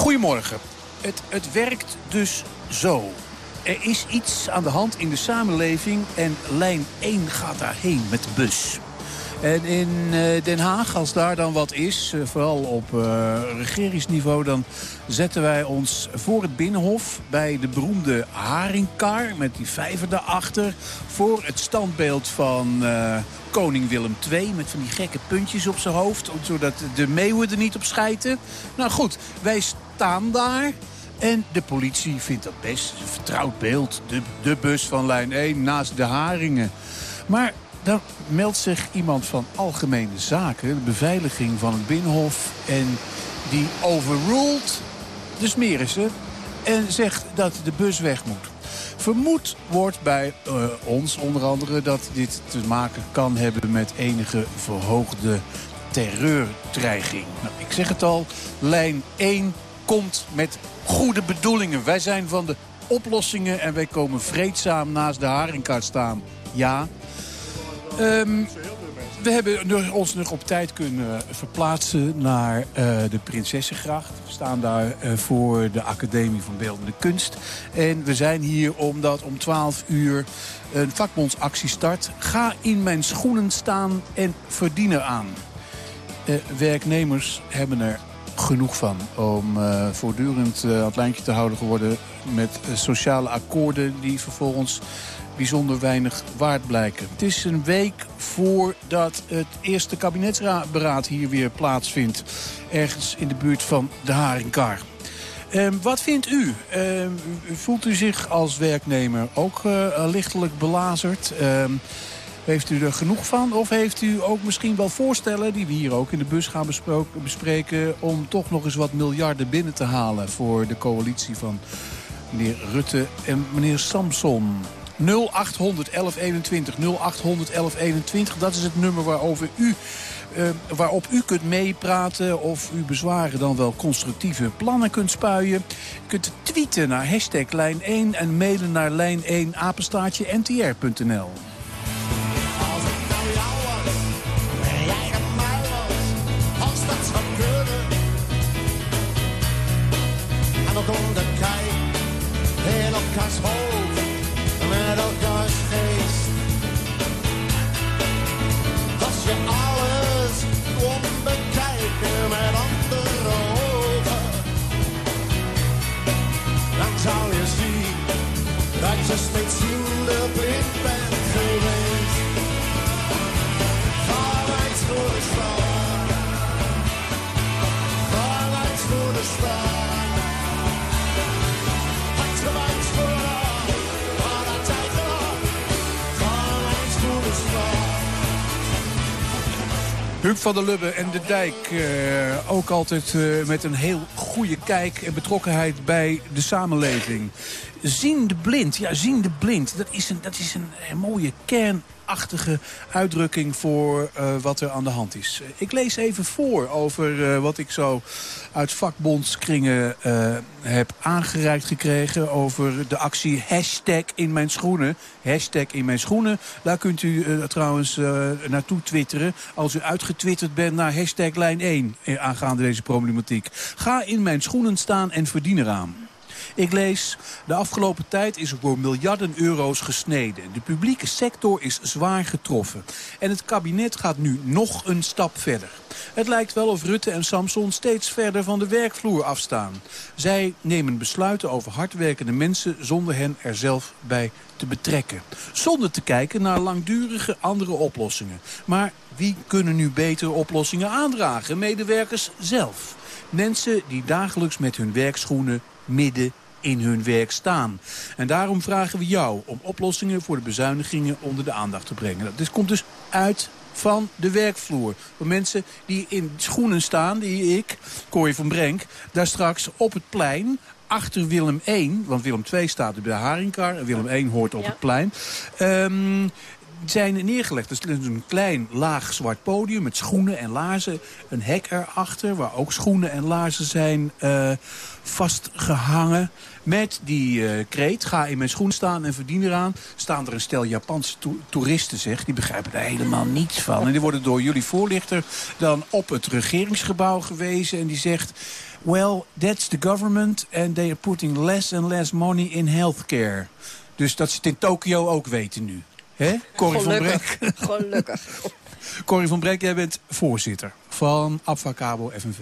Goedemorgen. Het, het werkt dus zo. Er is iets aan de hand in de samenleving en lijn 1 gaat daarheen met de bus. En in uh, Den Haag, als daar dan wat is, uh, vooral op uh, regeringsniveau... dan zetten wij ons voor het Binnenhof bij de beroemde Haringkar... met die vijver daarachter, voor het standbeeld van koning Willem II... met van die gekke puntjes op zijn hoofd, zodat de meeuwen er niet op schijten. Nou goed, wij staan daar... En de politie vindt dat best een vertrouwd beeld. De, de bus van lijn 1 naast de haringen. Maar dan meldt zich iemand van Algemene Zaken, de beveiliging van het Binnenhof. En die overruled de smerissen en zegt dat de bus weg moet. Vermoed wordt bij uh, ons onder andere dat dit te maken kan hebben met enige verhoogde terreurdreiging. Nou, ik zeg het al, lijn 1 komt met goede bedoelingen. Wij zijn van de oplossingen en wij komen vreedzaam naast de haringkaart staan. Ja. Um, we hebben ons nog op tijd kunnen verplaatsen naar uh, de Prinsessengracht. We staan daar uh, voor de Academie van Beeldende Kunst. En we zijn hier omdat om 12 uur een vakbondsactie start. Ga in mijn schoenen staan en verdien eraan. Uh, werknemers hebben er genoeg van. Om voortdurend aan het lijntje te houden geworden met uh, sociale akkoorden... die vervolgens bijzonder weinig waard blijken. Het is een week voordat het eerste kabinetsberaad hier weer plaatsvindt. Ergens in de buurt van de Haringkar. Um, wat vindt u? Um, voelt u zich als werknemer ook lichtelijk belazerd? Um, heeft u er genoeg van? Of heeft u ook misschien wel voorstellen, die we hier ook in de bus gaan bespreken... om toch nog eens wat miljarden binnen te halen voor de coalitie van meneer Rutte en meneer Samson? 0800 1121. 0800 1121, dat is het nummer waarover u, eh, waarop u kunt meepraten... of u bezwaren dan wel constructieve plannen kunt spuien. U kunt tweeten naar hashtag lijn 1 en mailen naar lijn 1 apenstaartje ntr.nl. Huub van der Lubbe en de Dijk, eh, ook altijd eh, met een heel goede kijk en betrokkenheid bij de samenleving. Ziende blind, ja, ziende blind, dat is een, dat is een, eh, mooie uitdrukking voor eh, wat er aan de hand is. Eh, Ik lees even voor over eh, wat ik zo uit vakbondskringen heb aangereikt gekregen... over de actie hashtag in mijn schoenen. Hashtag in mijn schoenen. Daar kunt u trouwens naartoe twitteren als u uitgetwitterd bent naar hashtag lijn 1... eh, aangaande deze problematiek. Ga in mijn schoenen staan en verdien eraan. Ik lees, de afgelopen tijd is er voor miljarden euro's gesneden. De publieke sector is zwaar getroffen. En het kabinet gaat nu nog een stap verder. Het lijkt wel of Rutte en Samson steeds verder van de werkvloer afstaan. Zij nemen besluiten over hardwerkende mensen zonder hen er zelf bij te betrekken. Zonder te kijken naar langdurige andere oplossingen. Maar wie kunnen nu betere oplossingen aandragen? Medewerkers zelf. Mensen die dagelijks met hun werkschoenen midden in hun werk staan. En daarom vragen we jou om oplossingen voor de bezuinigingen onder de aandacht te brengen. Dat komt dus uit van de werkvloer. Voor mensen die in schoenen staan, die ik, Corrie van Brenk... daar straks op het plein achter Willem 1... want Willem 2 staat bij de Haringkar en Willem 1 hoort op het plein... Ehm, zijn neergelegd. Dus is een klein laag zwart podium met schoenen en laarzen. Een hek erachter waar ook schoenen en laarzen zijn eh, vastgehangen. Met die eh, kreet, ga in mijn schoen staan en verdien eraan. Staan er een stel Japanse to- toeristen, zeg. Die begrijpen er helemaal niets van. En die worden door jullie voorlichter dan op het regeringsgebouw gewezen. En die zegt... Well, that's the government and they are putting less and less money in healthcare. Dus dat ze het in Tokio ook weten nu. Hè? Corrie van Gelukkig. Brek. *laughs* Gelukkig. Corrie van Brek, jij bent voorzitter van Abfacabo FNV.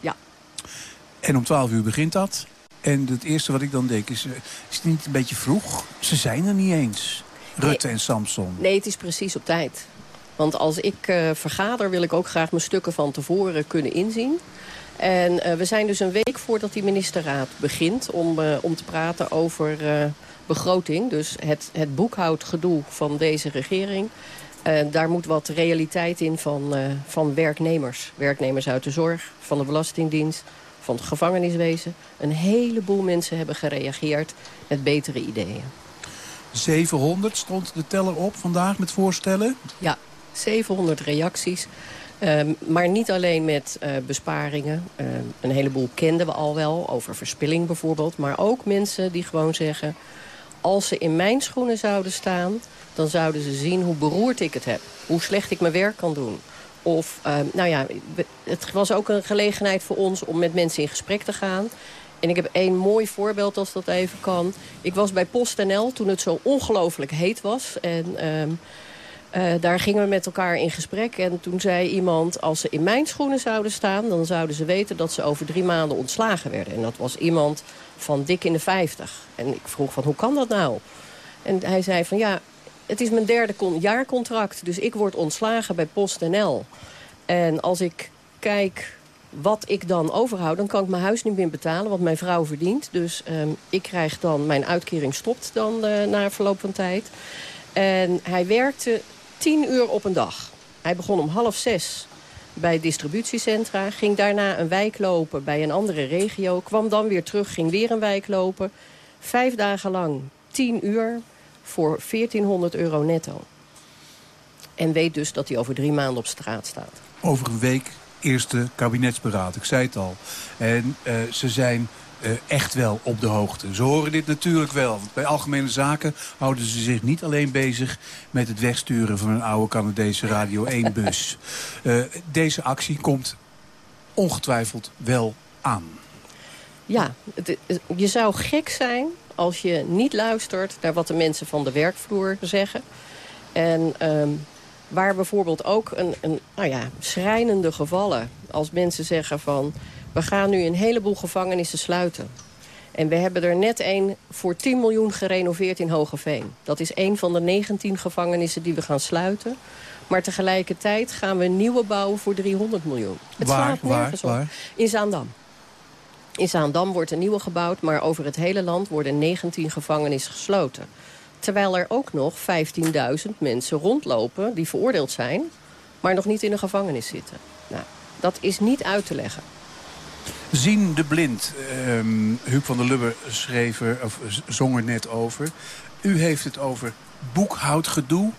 Ja. En om 12 uur begint dat. En het eerste wat ik dan denk is, eh, is het niet een beetje vroeg? Ze zijn er niet eens. Rutte en Samson. Nee, het is precies op tijd. Want als ik eh, vergader wil ik ook graag mijn stukken van tevoren kunnen inzien. En eh, we zijn dus een week voordat die ministerraad begint om, om te praten over begroting. Dus het, het boekhoudgedoe van deze regering. Eh, daar moet wat realiteit in van, eh, van werknemers. Werknemers uit de zorg, van de Belastingdienst, van het gevangeniswezen. Een heleboel mensen hebben gereageerd met betere ideeën. 700 stond de teller op vandaag met voorstellen. Ja, 700 reacties. Ehm, maar niet alleen met eh, besparingen. Ehm, een heleboel kenden we al wel, over verspilling bijvoorbeeld. Maar ook mensen die gewoon zeggen... als ze in mijn schoenen zouden staan... dan zouden ze zien hoe beroerd ik het heb. Hoe slecht ik mijn werk kan doen. Of, ehm, nou ja, het was ook een gelegenheid voor ons om met mensen in gesprek te gaan. En ik heb één mooi voorbeeld als dat even kan. Ik was bij PostNL toen het zo ongelooflijk heet was. En ehm, eh, daar gingen we met elkaar in gesprek. En toen zei iemand, als ze in mijn schoenen zouden staan... dan zouden ze weten dat ze over drie maanden ontslagen werden. En dat was iemand van dik in de 50. En ik vroeg van, hoe kan dat nou? En hij zei van, ja, het is mijn derde con- jaarcontract. Dus ik word ontslagen bij PostNL. En als ik kijk wat ik dan overhoud... dan kan ik mijn huis niet meer betalen, wat mijn vrouw verdient. Dus ehm, ik krijg dan, mijn uitkering stopt dan eh, na verloop van tijd. En hij werkte tien uur op een dag. Hij begon om half zes bij distributiecentra. Ging daarna een wijk lopen bij een andere regio. Kwam dan weer terug, ging weer een wijk lopen. Vijf dagen lang 10 uur voor 1400 euro netto. En weet dus dat hij over drie maanden op straat staat. Over een week eerste kabinetsberaad, ik zei het al. En eh, ze zijn eh, echt wel op de hoogte. Ze horen dit natuurlijk wel. Want bij Algemene Zaken houden ze zich niet alleen bezig... met het wegsturen van een oude Canadese Radio *laughs* 1-bus. Eh, deze actie komt ongetwijfeld wel aan. Ja, het, je zou gek zijn als je niet luistert naar wat de mensen van de werkvloer zeggen. En ehm, waar bijvoorbeeld ook een, een nou ja, schrijnende gevallen... als mensen zeggen van, we gaan nu een heleboel gevangenissen sluiten. En we hebben er net één voor 10 miljoen gerenoveerd in Hogeveen. Dat is één van de 19 gevangenissen die we gaan sluiten. Maar tegelijkertijd gaan we nieuwe bouwen voor 300 miljoen. Het Waar, slaat nergens waar, op. waar? In Zaandam. In Zaandam wordt een nieuwe gebouwd, maar over het hele land worden 19 gevangenissen gesloten. Terwijl er ook nog 15.000 mensen rondlopen die veroordeeld zijn... maar nog niet in een gevangenis zitten. Nou, dat is niet uit te leggen. Zien de blind. Um, Huub van der Lubbe schreef of zong er net over. U heeft het over boekhoudgedoe.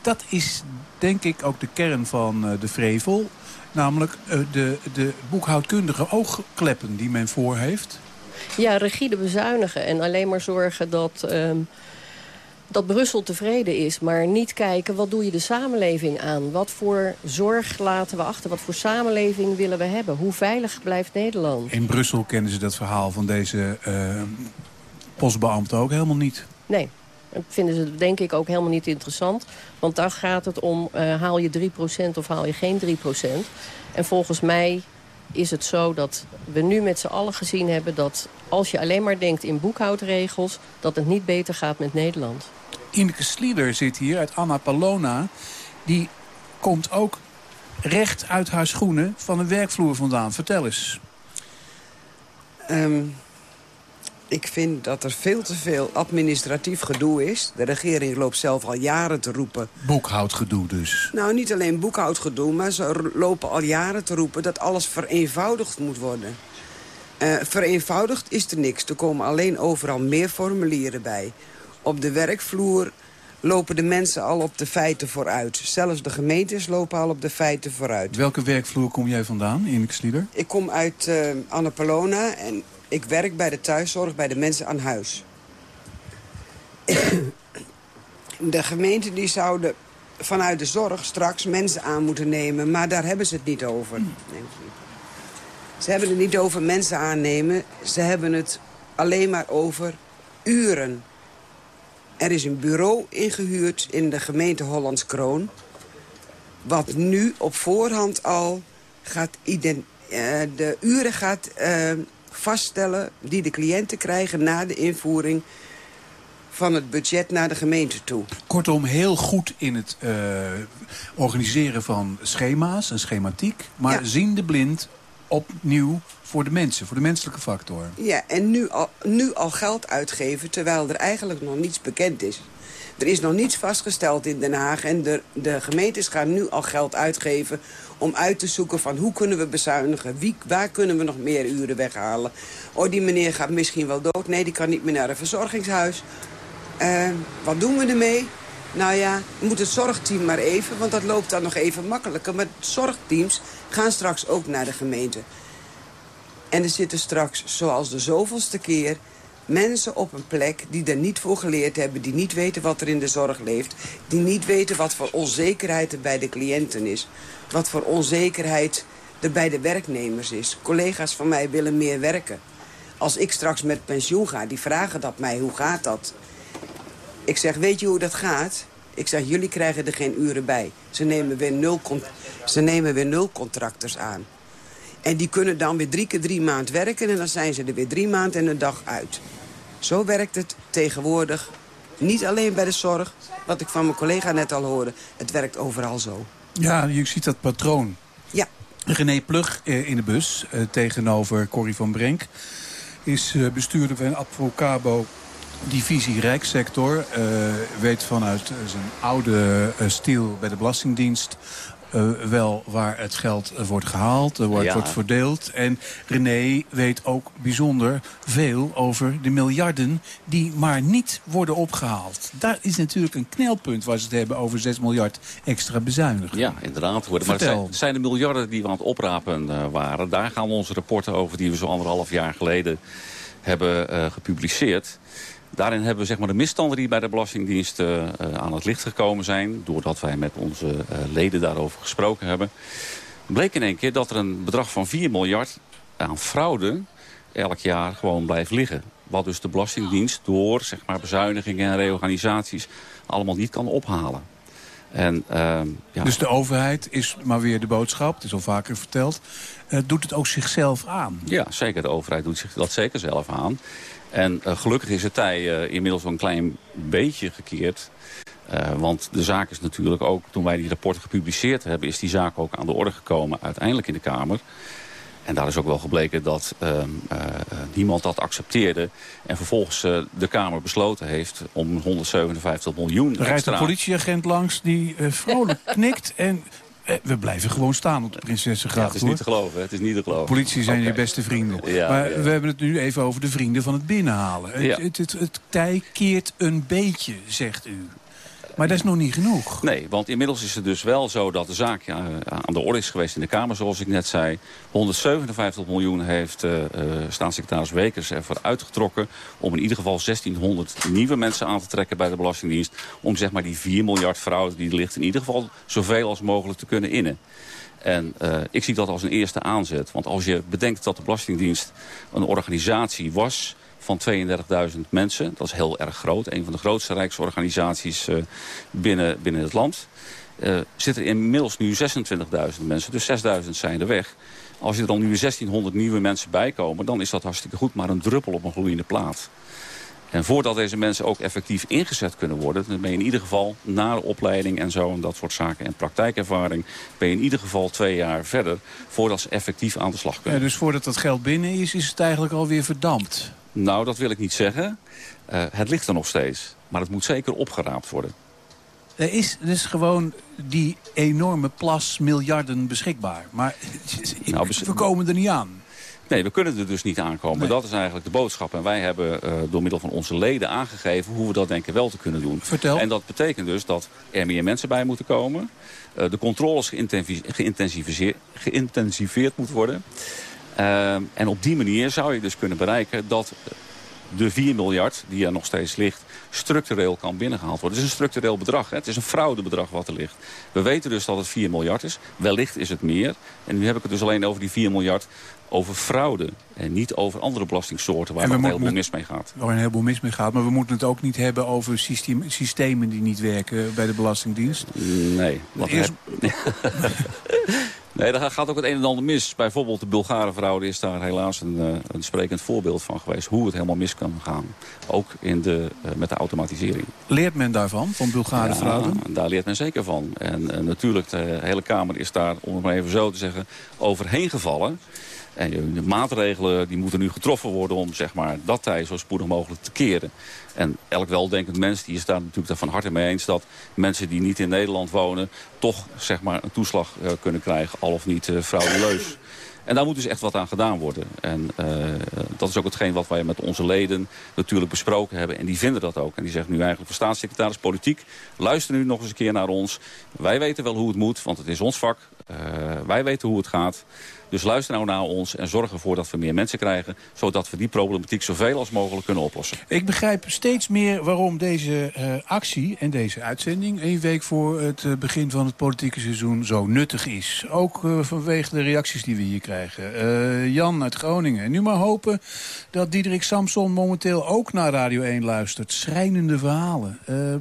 Dat is denk ik ook de kern van uh, de vrevel. Namelijk uh, de, de boekhoudkundige oogkleppen die men voor heeft. Ja, rigide bezuinigen en alleen maar zorgen dat... Um, dat Brussel tevreden is, maar niet kijken... wat doe je de samenleving aan? Wat voor zorg laten we achter? Wat voor samenleving willen we hebben? Hoe veilig blijft Nederland? In Brussel kennen ze dat verhaal van deze uh, postbeambte ook helemaal niet. Nee, dat vinden ze denk ik ook helemaal niet interessant. Want daar gaat het om, uh, haal je 3% of haal je geen 3%. En volgens mij is het zo dat we nu met z'n allen gezien hebben... dat als je alleen maar denkt in boekhoudregels... dat het niet beter gaat met Nederland. Ineke Slieder zit hier uit Anna Palona. Die komt ook recht uit haar schoenen van een werkvloer vandaan. Vertel eens. Um, ik vind dat er veel te veel administratief gedoe is. De regering loopt zelf al jaren te roepen. Boekhoudgedoe dus? Nou, niet alleen boekhoudgedoe, maar ze lopen al jaren te roepen... dat alles vereenvoudigd moet worden. Uh, vereenvoudigd is er niks. Er komen alleen overal meer formulieren bij. Op de werkvloer lopen de mensen al op de feiten vooruit. Zelfs de gemeentes lopen al op de feiten vooruit. Welke werkvloer kom jij vandaan, Ineke Slieder? Ik kom uit uh, Annapolona en ik werk bij de thuiszorg bij de mensen aan huis. *coughs* de gemeenten die zouden vanuit de zorg straks mensen aan moeten nemen... maar daar hebben ze het niet over. Nee, ze hebben het niet over mensen aannemen. Ze hebben het alleen maar over uren. Er is een bureau ingehuurd in de gemeente Hollands Kroon... wat nu op voorhand al gaat uh, de uren gaat uh, vaststellen... die de cliënten krijgen na de invoering van het budget naar de gemeente toe. Kortom, heel goed in het uh, organiseren van schema's en schematiek... maar ja. zien de blind opnieuw voor de mensen, voor de menselijke factor. Ja, en nu al, nu al geld uitgeven terwijl er eigenlijk nog niets bekend is. Er is nog niets vastgesteld in Den Haag en de, de gemeentes gaan nu al geld uitgeven om uit te zoeken van hoe kunnen we bezuinigen, wie, waar kunnen we nog meer uren weghalen. Oh, die meneer gaat misschien wel dood, nee, die kan niet meer naar een verzorgingshuis. Uh, wat doen we ermee? Nou ja, moet het zorgteam maar even, want dat loopt dan nog even makkelijker. Maar zorgteams gaan straks ook naar de gemeente. En er zitten straks, zoals de zoveelste keer... mensen op een plek die er niet voor geleerd hebben... die niet weten wat er in de zorg leeft... die niet weten wat voor onzekerheid er bij de cliënten is... wat voor onzekerheid er bij de werknemers is. Collega's van mij willen meer werken. Als ik straks met pensioen ga, die vragen dat mij, hoe gaat dat? Ik zeg, weet je hoe dat gaat? Ik zeg, jullie krijgen er geen uren bij. Ze nemen weer nul, ze nemen weer nul contractors aan. En die kunnen dan weer drie keer drie maand werken... en dan zijn ze er weer drie maanden en een dag uit. Zo werkt het tegenwoordig. Niet alleen bij de zorg, wat ik van mijn collega net al hoorde. Het werkt overal zo. Ja, je ziet dat patroon. Ja. René Plug in de bus eh, tegenover Corrie van Brenk... is eh, bestuurder van Advocabo divisie Rijkssector. Uh, weet vanuit zijn oude uh, stiel bij de Belastingdienst eh, wel waar het geld eh, wordt gehaald, eh, Ja. wordt verdeeld. En René weet ook bijzonder veel over de miljarden die maar niet worden opgehaald. Daar is natuurlijk een knelpunt waar ze het hebben over 6 miljard extra bezuinigen. Ja, inderdaad. Hoor. Maar zijn, zijn de miljarden die we aan het oprapen eh, waren. Daar gaan onze rapporten over die we zo anderhalf jaar geleden hebben eh, gepubliceerd. Daarin hebben we zeg maar, de misstanden die bij de Belastingdienst eh, eh, aan het licht gekomen zijn... doordat wij met onze eh, leden daarover gesproken hebben... bleek in één keer dat er een bedrag van 4 miljard aan fraude elk jaar gewoon blijft liggen. Wat dus de Belastingdienst door zeg maar, bezuinigingen en reorganisaties allemaal niet kan ophalen. En, ehm, ja, Dus de overheid is maar weer de boodschap, het is al vaker verteld... eh, doet het ook zichzelf aan. Ja, zeker. De overheid doet zich dat zeker zelf aan. En eh, gelukkig is het tij eh, inmiddels wel een klein beetje gekeerd. Want de zaak is natuurlijk ook, toen wij die rapporten gepubliceerd hebben... is die zaak ook aan de orde gekomen uiteindelijk in de Kamer. En daar is ook wel gebleken dat ehm, eh, eh, niemand dat accepteerde. En vervolgens eh, de Kamer besloten heeft om 157 miljoen Er rijdt extra... een politieagent langs die vrolijk *laughs* knikt en... we blijven gewoon staan op de Ja, Prinsessengracht. het is hoor. niet te geloven. Het is niet te geloven. Politie zijn je beste vrienden. Ja, maar ja. we hebben het nu even over de vrienden van het binnenhalen. Het, Ja. het, het, het tij keert een beetje, zegt u. Maar dat is nog niet genoeg. Nee, want inmiddels is het dus wel zo dat de zaak ja, aan de orde is geweest in de Kamer, zoals ik net zei. 157 miljoen heeft eh, eh, staatssecretaris Wekers ervoor uitgetrokken om in ieder geval 1600 nieuwe mensen aan te trekken bij de Belastingdienst. Om zeg maar die 4 miljard fraude die ligt in ieder geval zoveel als mogelijk te kunnen innen. En eh, ik zie dat als een eerste aanzet. Want als je bedenkt dat de Belastingdienst een organisatie was van 32.000 mensen. Dat is heel erg groot. Een van de grootste rijksorganisaties eh, binnen, binnen het land. Eh zitten er inmiddels nu 26.000 mensen. Dus 6.000 zijn er weg. Als er dan nu 1600 nieuwe mensen bij komen... dan is dat hartstikke goed, maar een druppel op een gloeiende plaat. En voordat deze mensen ook effectief ingezet kunnen worden... dan ben je in ieder geval na de opleiding en zo... en dat soort zaken en praktijkervaring... ben je in ieder geval twee jaar verder... voordat ze effectief aan de slag kunnen. dus voordat dat geld binnen is, is het eigenlijk alweer verdampt. Nou, dat wil ik niet zeggen. Eh, het ligt er nog steeds. Maar het moet zeker opgeraapt worden. Er is dus gewoon die enorme plas miljarden beschikbaar. Maar *laughs* Nou, bes- we komen er niet aan. Nee, we kunnen er dus niet aankomen. Dat is eigenlijk de boodschap. En wij hebben eh, door middel van onze leden aangegeven... hoe we dat denken wel te kunnen doen. Vertel. En dat betekent dus dat er meer mensen bij moeten komen. Eh, de controles geïntensiviseer- geïntensiveerd moet worden. Ehm, en op die manier zou je dus kunnen bereiken dat de 4 miljard die er nog steeds ligt... structureel kan binnengehaald worden. Het is een structureel bedrag. Hè? Het is een fraudebedrag wat er ligt. We weten dus dat het 4 miljard is. Wellicht is het meer. En nu heb ik het dus alleen over die 4 miljard over fraude. En niet over andere belastingsoorten waar een heleboel mis mee gaat. Waar een heleboel mis mee gaat. Maar we moeten het ook niet hebben over systeem- systemen die niet werken bij de Belastingdienst. Nee. wat Eerst- heb- *laughs* *laughs* nee, daar gaat ook het een en ander mis. Bijvoorbeeld de Bulgarenfraude is daar helaas een, eh, een sprekend voorbeeld van geweest. Hoe het helemaal mis kan gaan. Ook in de, eh, met de automatisering. Leert men daarvan, van Bulgare? Ja, daar leert men zeker van. En eh, natuurlijk, de hele Kamer is daar, om het maar even zo te zeggen, overheen gevallen. En de maatregelen die moeten nu getroffen worden om zeg maar, dat tij zo spoedig mogelijk te keren. En elk weldenkend mens die is daar natuurlijk daar van harte mee eens... dat mensen die niet in Nederland wonen toch zeg maar, een toeslag eh, kunnen krijgen... al of niet frauduleus. En daar moet dus echt wat aan gedaan worden. En eh, dat is ook hetgeen wat wij met onze leden natuurlijk besproken hebben. En die vinden dat ook. En die zeggen nu eigenlijk voor staatssecretaris politiek... luister nu nog eens een keer naar ons. Wij weten wel hoe het moet, want het is ons vak. Eh, wij weten hoe het gaat. Dus luister nou naar ons en zorg ervoor dat we meer mensen krijgen... zodat we die problematiek zoveel als mogelijk kunnen oplossen. Ik begrijp steeds meer waarom deze eh, actie en deze uitzending... één week voor het eh, begin van het politieke seizoen zo nuttig is. Ook vanwege de reacties die we hier krijgen. Jan uit Groningen. En nu maar hopen dat Diederik Samson momenteel ook naar Radio 1 luistert. Schrijnende verhalen.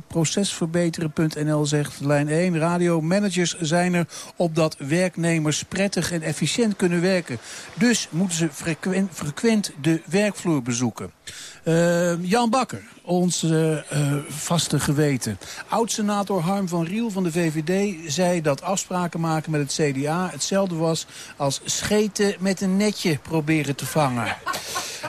Procesverbeteren.nl zegt lijn 1. Radiomanagers zijn er opdat werknemers prettig en efficiënt kunnen werken. Dus moeten ze frequent, frequent de werkvloer bezoeken. Uh, Jan Bakker, uh, uh, vaste geweten. Oud-senator Harm van Riel van de VVD zei dat afspraken maken met het CDA hetzelfde was als scheten met een netje proberen te vangen.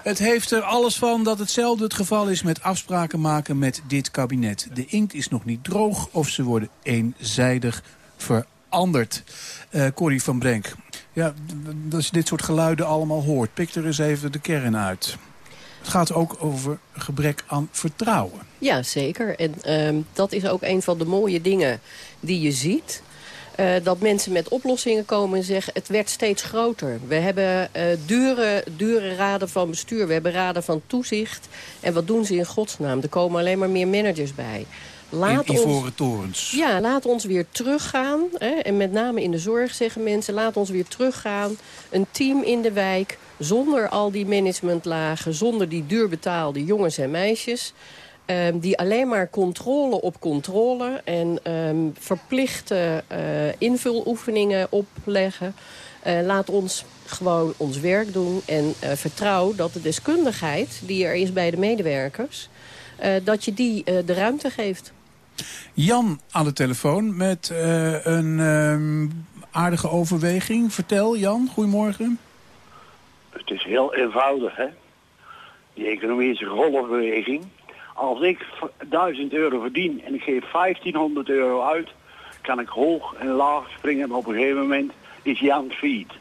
Het heeft er alles van dat hetzelfde het geval is met afspraken maken met dit kabinet. De inkt is nog niet droog of ze worden eenzijdig ver verandert. Eh Corrie van Brenk, ja, d- d- als je dit soort geluiden allemaal hoort... pik er eens even de kern uit. Het gaat ook over gebrek aan vertrouwen. Ja, zeker. En ehm, dat is ook een van de mooie dingen die je ziet. Eh, dat mensen met oplossingen komen en zeggen... het werd steeds groter. We hebben eh, dure, dure raden van bestuur. We hebben raden van toezicht. En wat doen ze in godsnaam? Er komen alleen maar meer managers bij. Laat in ivoren torens. ja, laat ons weer teruggaan. Hè, en met name in de zorg zeggen mensen... laat ons weer teruggaan. Een team in de wijk, zonder al die managementlagen... zonder die duur betaalde jongens en meisjes... ehm, die alleen maar controle op controle... en ehm, verplichte eh, invuloefeningen opleggen. Eh, laat ons gewoon ons werk doen en eh, vertrouw dat de deskundigheid... die er is bij de medewerkers... dat je die de ruimte geeft. Jan aan de telefoon met eh, een ehm, aardige overweging. Vertel, Jan. Goedemorgen. Het is heel eenvoudig, hè. Die economische golfbeweging. Als ik v- 1000 euro verdien en ik geef 1500 euro uit... kan ik hoog en laag springen en op een gegeven moment is Jan failliet.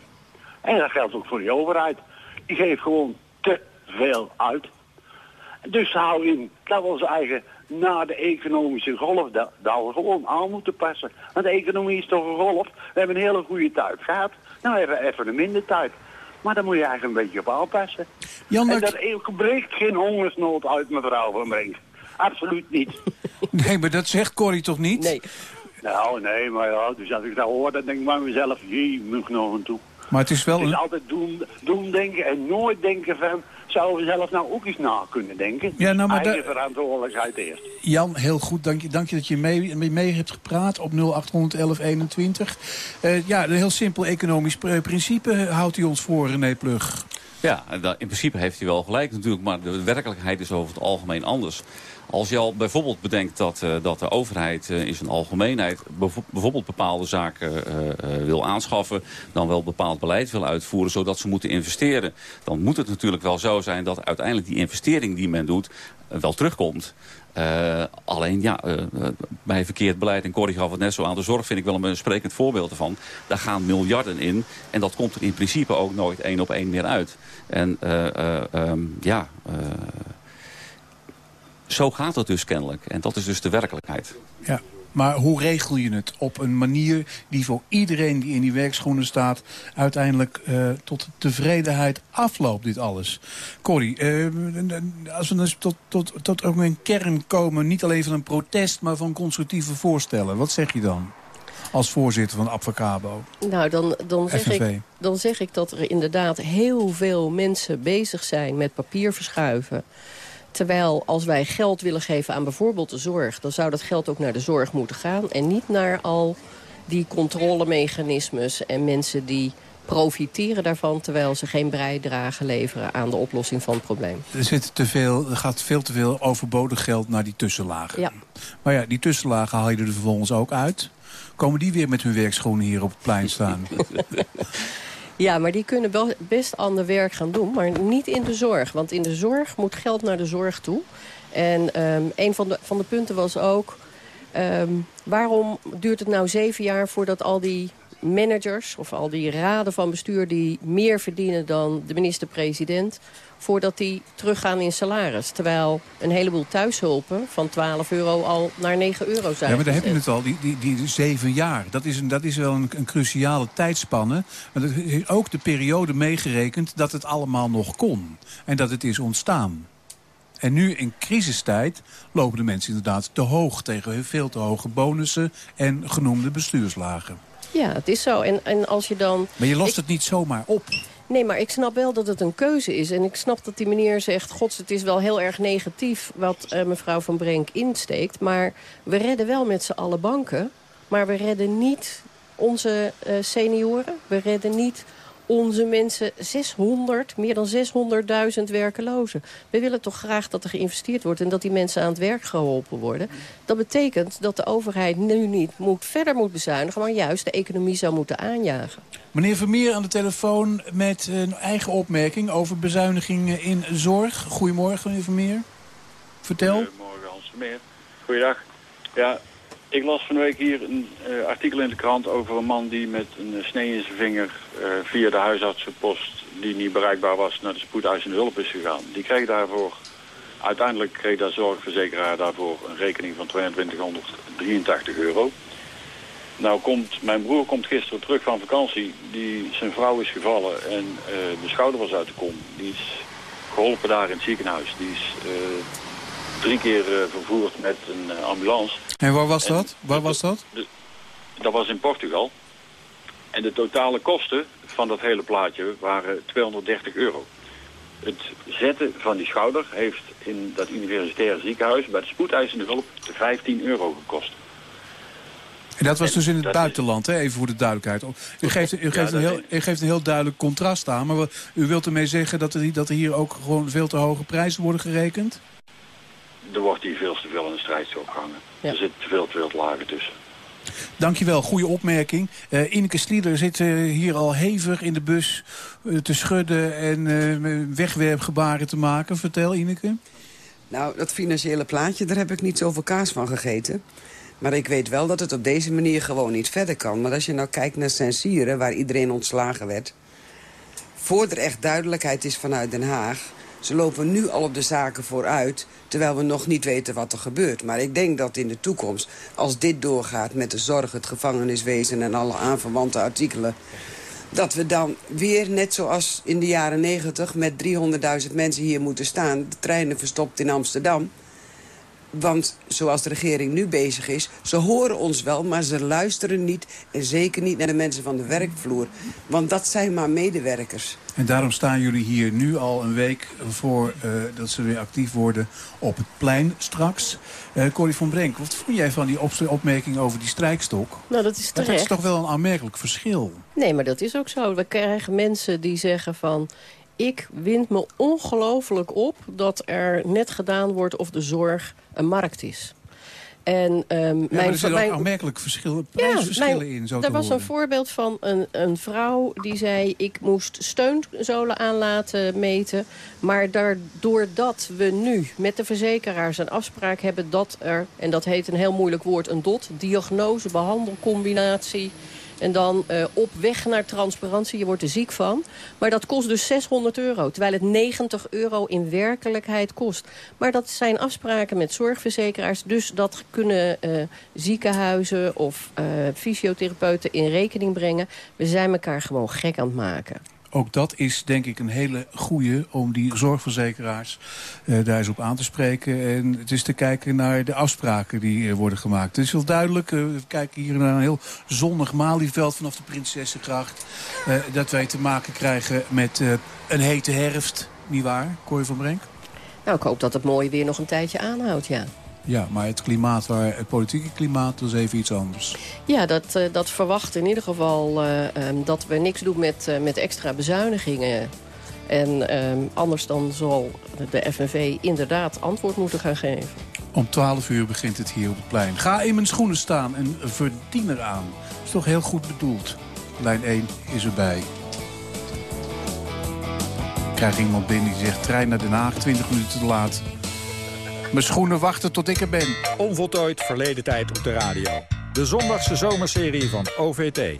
En dat geldt ook voor de overheid. Die geeft gewoon te veel uit. Dus hou in dat we onze eigen naar de economische golf dat, dat we gewoon aan moeten passen. Want de economie is toch een golf. We hebben een hele goede tijd gehad. Nou hebben we even een minder tijd. Maar daar moet je eigenlijk een beetje op aanpassen. Jan, en dat- dat breekt geen hongersnood uit, mevrouw Van Brink. Absoluut niet. *laughs* Nee, maar dat zegt Corrie toch niet? Nee. Nou, nee, maar ja, dus als ik dat hoor, dan denk ik bij mezelf, jee, moet nog aan toe. Maar het is wel Het is een... altijd doen, doen denken en nooit denken van, zouden we zelf nou ook eens na kunnen denken? Ja, nou, maar Eigen verantwoordelijkheid eerst. Jan, heel goed. Dank je, dank je dat je mee, mee, hebt gepraat op 0800 1121. Eh, ja, een heel simpel economisch pr- principe houdt hij ons voor, René Plug. Ja, in principe heeft hij wel gelijk natuurlijk, maar de werkelijkheid is over het algemeen anders. Als je al bijvoorbeeld bedenkt dat, eh, dat de overheid eh, in zijn algemeenheid bijvoorbeeld bepaalde zaken eh, wil aanschaffen, dan wel bepaald beleid wil uitvoeren, zodat ze moeten investeren, dan moet het natuurlijk wel zo zijn dat uiteindelijk die investering die men doet wel terugkomt. Eh, alleen ja, eh, eh, bij verkeerd beleid, en Corrie gaf het net zo aan, de zorg vind ik wel een sprekend voorbeeld ervan. Daar gaan miljarden in en dat komt er in principe ook nooit één op één meer uit. En eh, ehm, ja, zo gaat het dus kennelijk. En dat is dus de werkelijkheid. Ja. Maar hoe regel je het op een manier die voor iedereen die in die werkschoenen staat... uiteindelijk eh, tot tevredenheid afloopt, dit alles? Corrie, eh, als we dus tot, tot, tot ook een kern komen... niet alleen van een protest, maar van constructieve voorstellen... wat zeg je dan als voorzitter van Advocabo? Nou, dan, dan, zeg FNV. ik, dan zeg ik dat er inderdaad heel veel mensen bezig zijn met papier verschuiven. Terwijl als wij geld willen geven aan bijvoorbeeld de zorg... dan zou dat geld ook naar de zorg moeten gaan... en niet naar al die controlemechanismes en mensen die profiteren daarvan... terwijl ze geen bijdrage leveren aan de oplossing van het probleem. Er, zit te veel, er gaat veel te veel overbodig geld naar die tussenlagen. Ja. Maar ja, die tussenlagen haal je er vervolgens ook uit. Komen die weer met hun werkschoenen hier op het plein staan? *laughs* Ja, maar die kunnen best ander werk gaan doen, maar niet in de zorg. Want in de zorg moet geld naar de zorg toe. En ehm, een van de, van de punten was ook... ehm, waarom duurt het nou zeven jaar voordat al die managers... of al die raden van bestuur die meer verdienen dan de minister-president... voordat die teruggaan in salaris. Terwijl een heleboel thuishulpen van 12 euro al naar 9 euro zijn Ja, maar daar heb je het al, die, die, die zeven jaar. Dat is, een, dat is wel een, een cruciale tijdspanne. Maar dat is ook de periode meegerekend dat het allemaal nog kon. En dat het is ontstaan. En nu in crisistijd lopen de mensen inderdaad te hoog... tegen veel te hoge bonussen en genoemde bestuurslagen. Ja, het is zo. En, en als je dan... Maar je lost Ik- het niet zomaar op. Nee, maar ik snap wel dat het een keuze is. En ik snap dat die meneer zegt... gods, het is wel heel erg negatief wat eh, mevrouw Van Brenk insteekt. Maar we redden wel met z'n allen banken. Maar we redden niet onze eh, senioren. We redden niet onze mensen 600, meer dan 600.000 werkelozen. We willen toch graag dat er geïnvesteerd wordt... en dat die mensen aan het werk geholpen worden. Dat betekent dat de overheid nu niet moet, verder moet bezuinigen... maar juist de economie zou moeten aanjagen. Meneer Vermeer aan de telefoon met een eigen opmerking... over bezuinigingen in zorg. Goedemorgen, meneer Vermeer. Vertel. Goedemorgen, Hans Vermeer. Goeiedag. Ja, Ik las van de week hier een eh, artikel in de krant over een man die met een eh, snee in zijn vinger eh, via de huisartsenpost die niet bereikbaar was naar de spoedeisende hulp is gegaan. Die kreeg daarvoor, uiteindelijk kreeg de zorgverzekeraar daarvoor een rekening van 2283 euro. Nou komt, mijn broer komt gisteren terug van vakantie, die, zijn vrouw is gevallen en de schouder was uit de kom. Die is geholpen daar in het ziekenhuis. Die is drie keer eh, vervoerd met een eh, ambulance. En waar was dat? Waar was dat? Dat was in Portugal. En de totale kosten van dat hele plaatje waren 230 euro. Het zetten van die schouder heeft in dat universitaire ziekenhuis bij de spoedeisende hulp 15 euro gekost. En dat was dus in het buitenland, hè? even voor de duidelijkheid. U geeft, u, geeft een heel, u geeft een heel duidelijk contrast aan, maar u wilt ermee zeggen dat er, dat er hier ook gewoon veel te hoge prijzen worden gerekend? Er wordt hier veel te veel in de strijdstok gehangen. Er zit te veel, te veel lagen tussen. Dankjewel, goede opmerking. Eh Ineke Slieder zit eh, hier al hevig in de bus eh, te schudden en eh, wegwerpgebaren te maken. Vertel Ineke. Nou, dat financiële plaatje, daar heb ik niet zoveel kaas van gegeten. Maar ik weet wel dat het op deze manier gewoon niet verder kan. Maar als je nou kijkt naar Sensieren, waar iedereen ontslagen werd... voor er echt duidelijkheid is vanuit Den Haag... ze lopen nu al op de zaken vooruit... terwijl we nog niet weten wat er gebeurt. Maar ik denk dat in de toekomst, als dit doorgaat... met de zorg, het gevangeniswezen en alle aanverwante artikelen... dat we dan weer, net zoals in de jaren negentig... met 300.000 mensen hier moeten staan... de treinen verstopt in Amsterdam... Want zoals de regering nu bezig is, ze horen ons wel, maar ze luisteren niet. En zeker niet naar de mensen van de werkvloer. Want dat zijn maar medewerkers. En daarom staan jullie hier nu al een week voor eh, dat ze weer actief worden op het plein straks. Eh Corrie van Brenk, wat vond jij van die op opmerking over die strijkstok? Nou, dat is Dat terecht. is toch wel een aanmerkelijk verschil. Nee, maar dat is ook zo. We krijgen mensen die zeggen van... ik wind me ongelooflijk op dat er net gedaan wordt of de zorg een markt is. En ehm, Ja, mijn, er zit ook mijn- aanmerkelijk verschil, prijsverschillen in, zo te er was een voorbeeld van een, een vrouw die zei... ik moest steunzolen aan laten meten. Maar doordat we nu met de verzekeraars een afspraak hebben... dat er, en dat heet een heel moeilijk woord, een DOT... diagnose-behandelcombinatie... En dan eh, op weg naar transparantie, je wordt er ziek van. Maar dat kost dus 600 euro, terwijl het 90 euro in werkelijkheid kost. Maar dat zijn afspraken met zorgverzekeraars. Dus dat kunnen eh, ziekenhuizen of eh, fysiotherapeuten in rekening brengen. We zijn elkaar gewoon gek aan het maken. Ook dat is denk ik een hele goede om die zorgverzekeraars eh, daar eens op aan te spreken. En het is te kijken naar de afspraken die eh, worden gemaakt. Het is wel duidelijk, eh, we kijken hier naar een heel zonnig Malieveld vanaf de Prinsessengracht. dat wij te maken krijgen met een hete herfst, nietwaar, Corrie van Brenk? Nou, ik hoop dat het mooie weer nog een tijdje aanhoudt, ja. Ja, maar het klimaat, waar, het politieke klimaat, dat is even iets anders. Ja, dat, eh, dat verwacht in ieder geval eh, ehm, dat we niks doen met, eh, met extra bezuinigingen. En ehm, anders dan zal de FNV inderdaad antwoord moeten gaan geven. Om 12 uur begint het hier op het plein. Ga in mijn schoenen staan en verdien eraan. Dat is toch heel goed bedoeld. Lijn 1 is erbij. Ik krijg iemand binnen die zegt... trein naar Den Haag, 20 minuten te laat. Mijn schoenen wachten tot ik er ben. Onvoltooid verleden tijd op de radio. De zondagse zomerserie van OVT.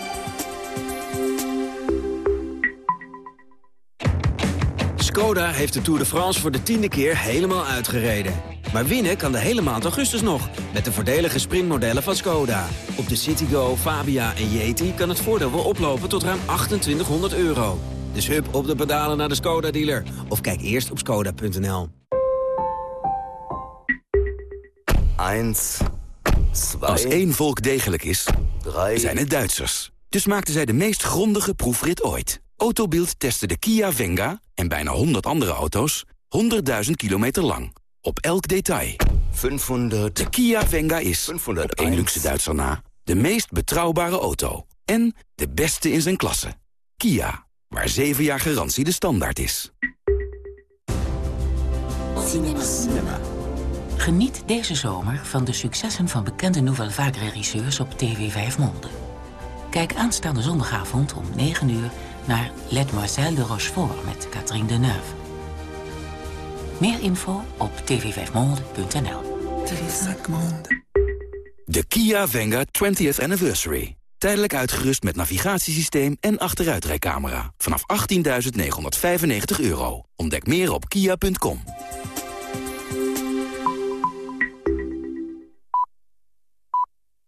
Skoda heeft de Tour de France voor de tiende keer helemaal uitgereden. Maar winnen kan de hele maand augustus nog, met de voordelige sprintmodellen van Skoda. Op de Citigo, Fabia en Yeti kan het voordeel wel oplopen tot ruim 2800 euro. Dus hup op de pedalen naar de Skoda-dealer. Of kijk eerst op skoda.nl. 1, Als één volk degelijk is, zijn het Duitsers. Dus maakten zij de meest grondige proefrit ooit. Autobild testte de Kia Venga en bijna 100 andere auto's 100.000 kilometer lang. Op elk detail. 500. De Kia Venga is, 501. op één luxe Duitser na, De meest betrouwbare auto. En de beste in zijn klasse. Kia, waar 7 jaar garantie de standaard is. Cinema. Geniet deze zomer van de successen van bekende Nouvelle Vague regisseurs op TV 5 Monde. Kijk aanstaande zondagavond om 9 uur naar Mademoiselle de Rochefort met Catherine Deneuve. Meer info op tv5monde.nl. De Kia Venga 20th Anniversary. Tijdelijk uitgerust met navigatiesysteem en achteruitrijcamera. Vanaf 18.995 euro. Ontdek meer op kia.com.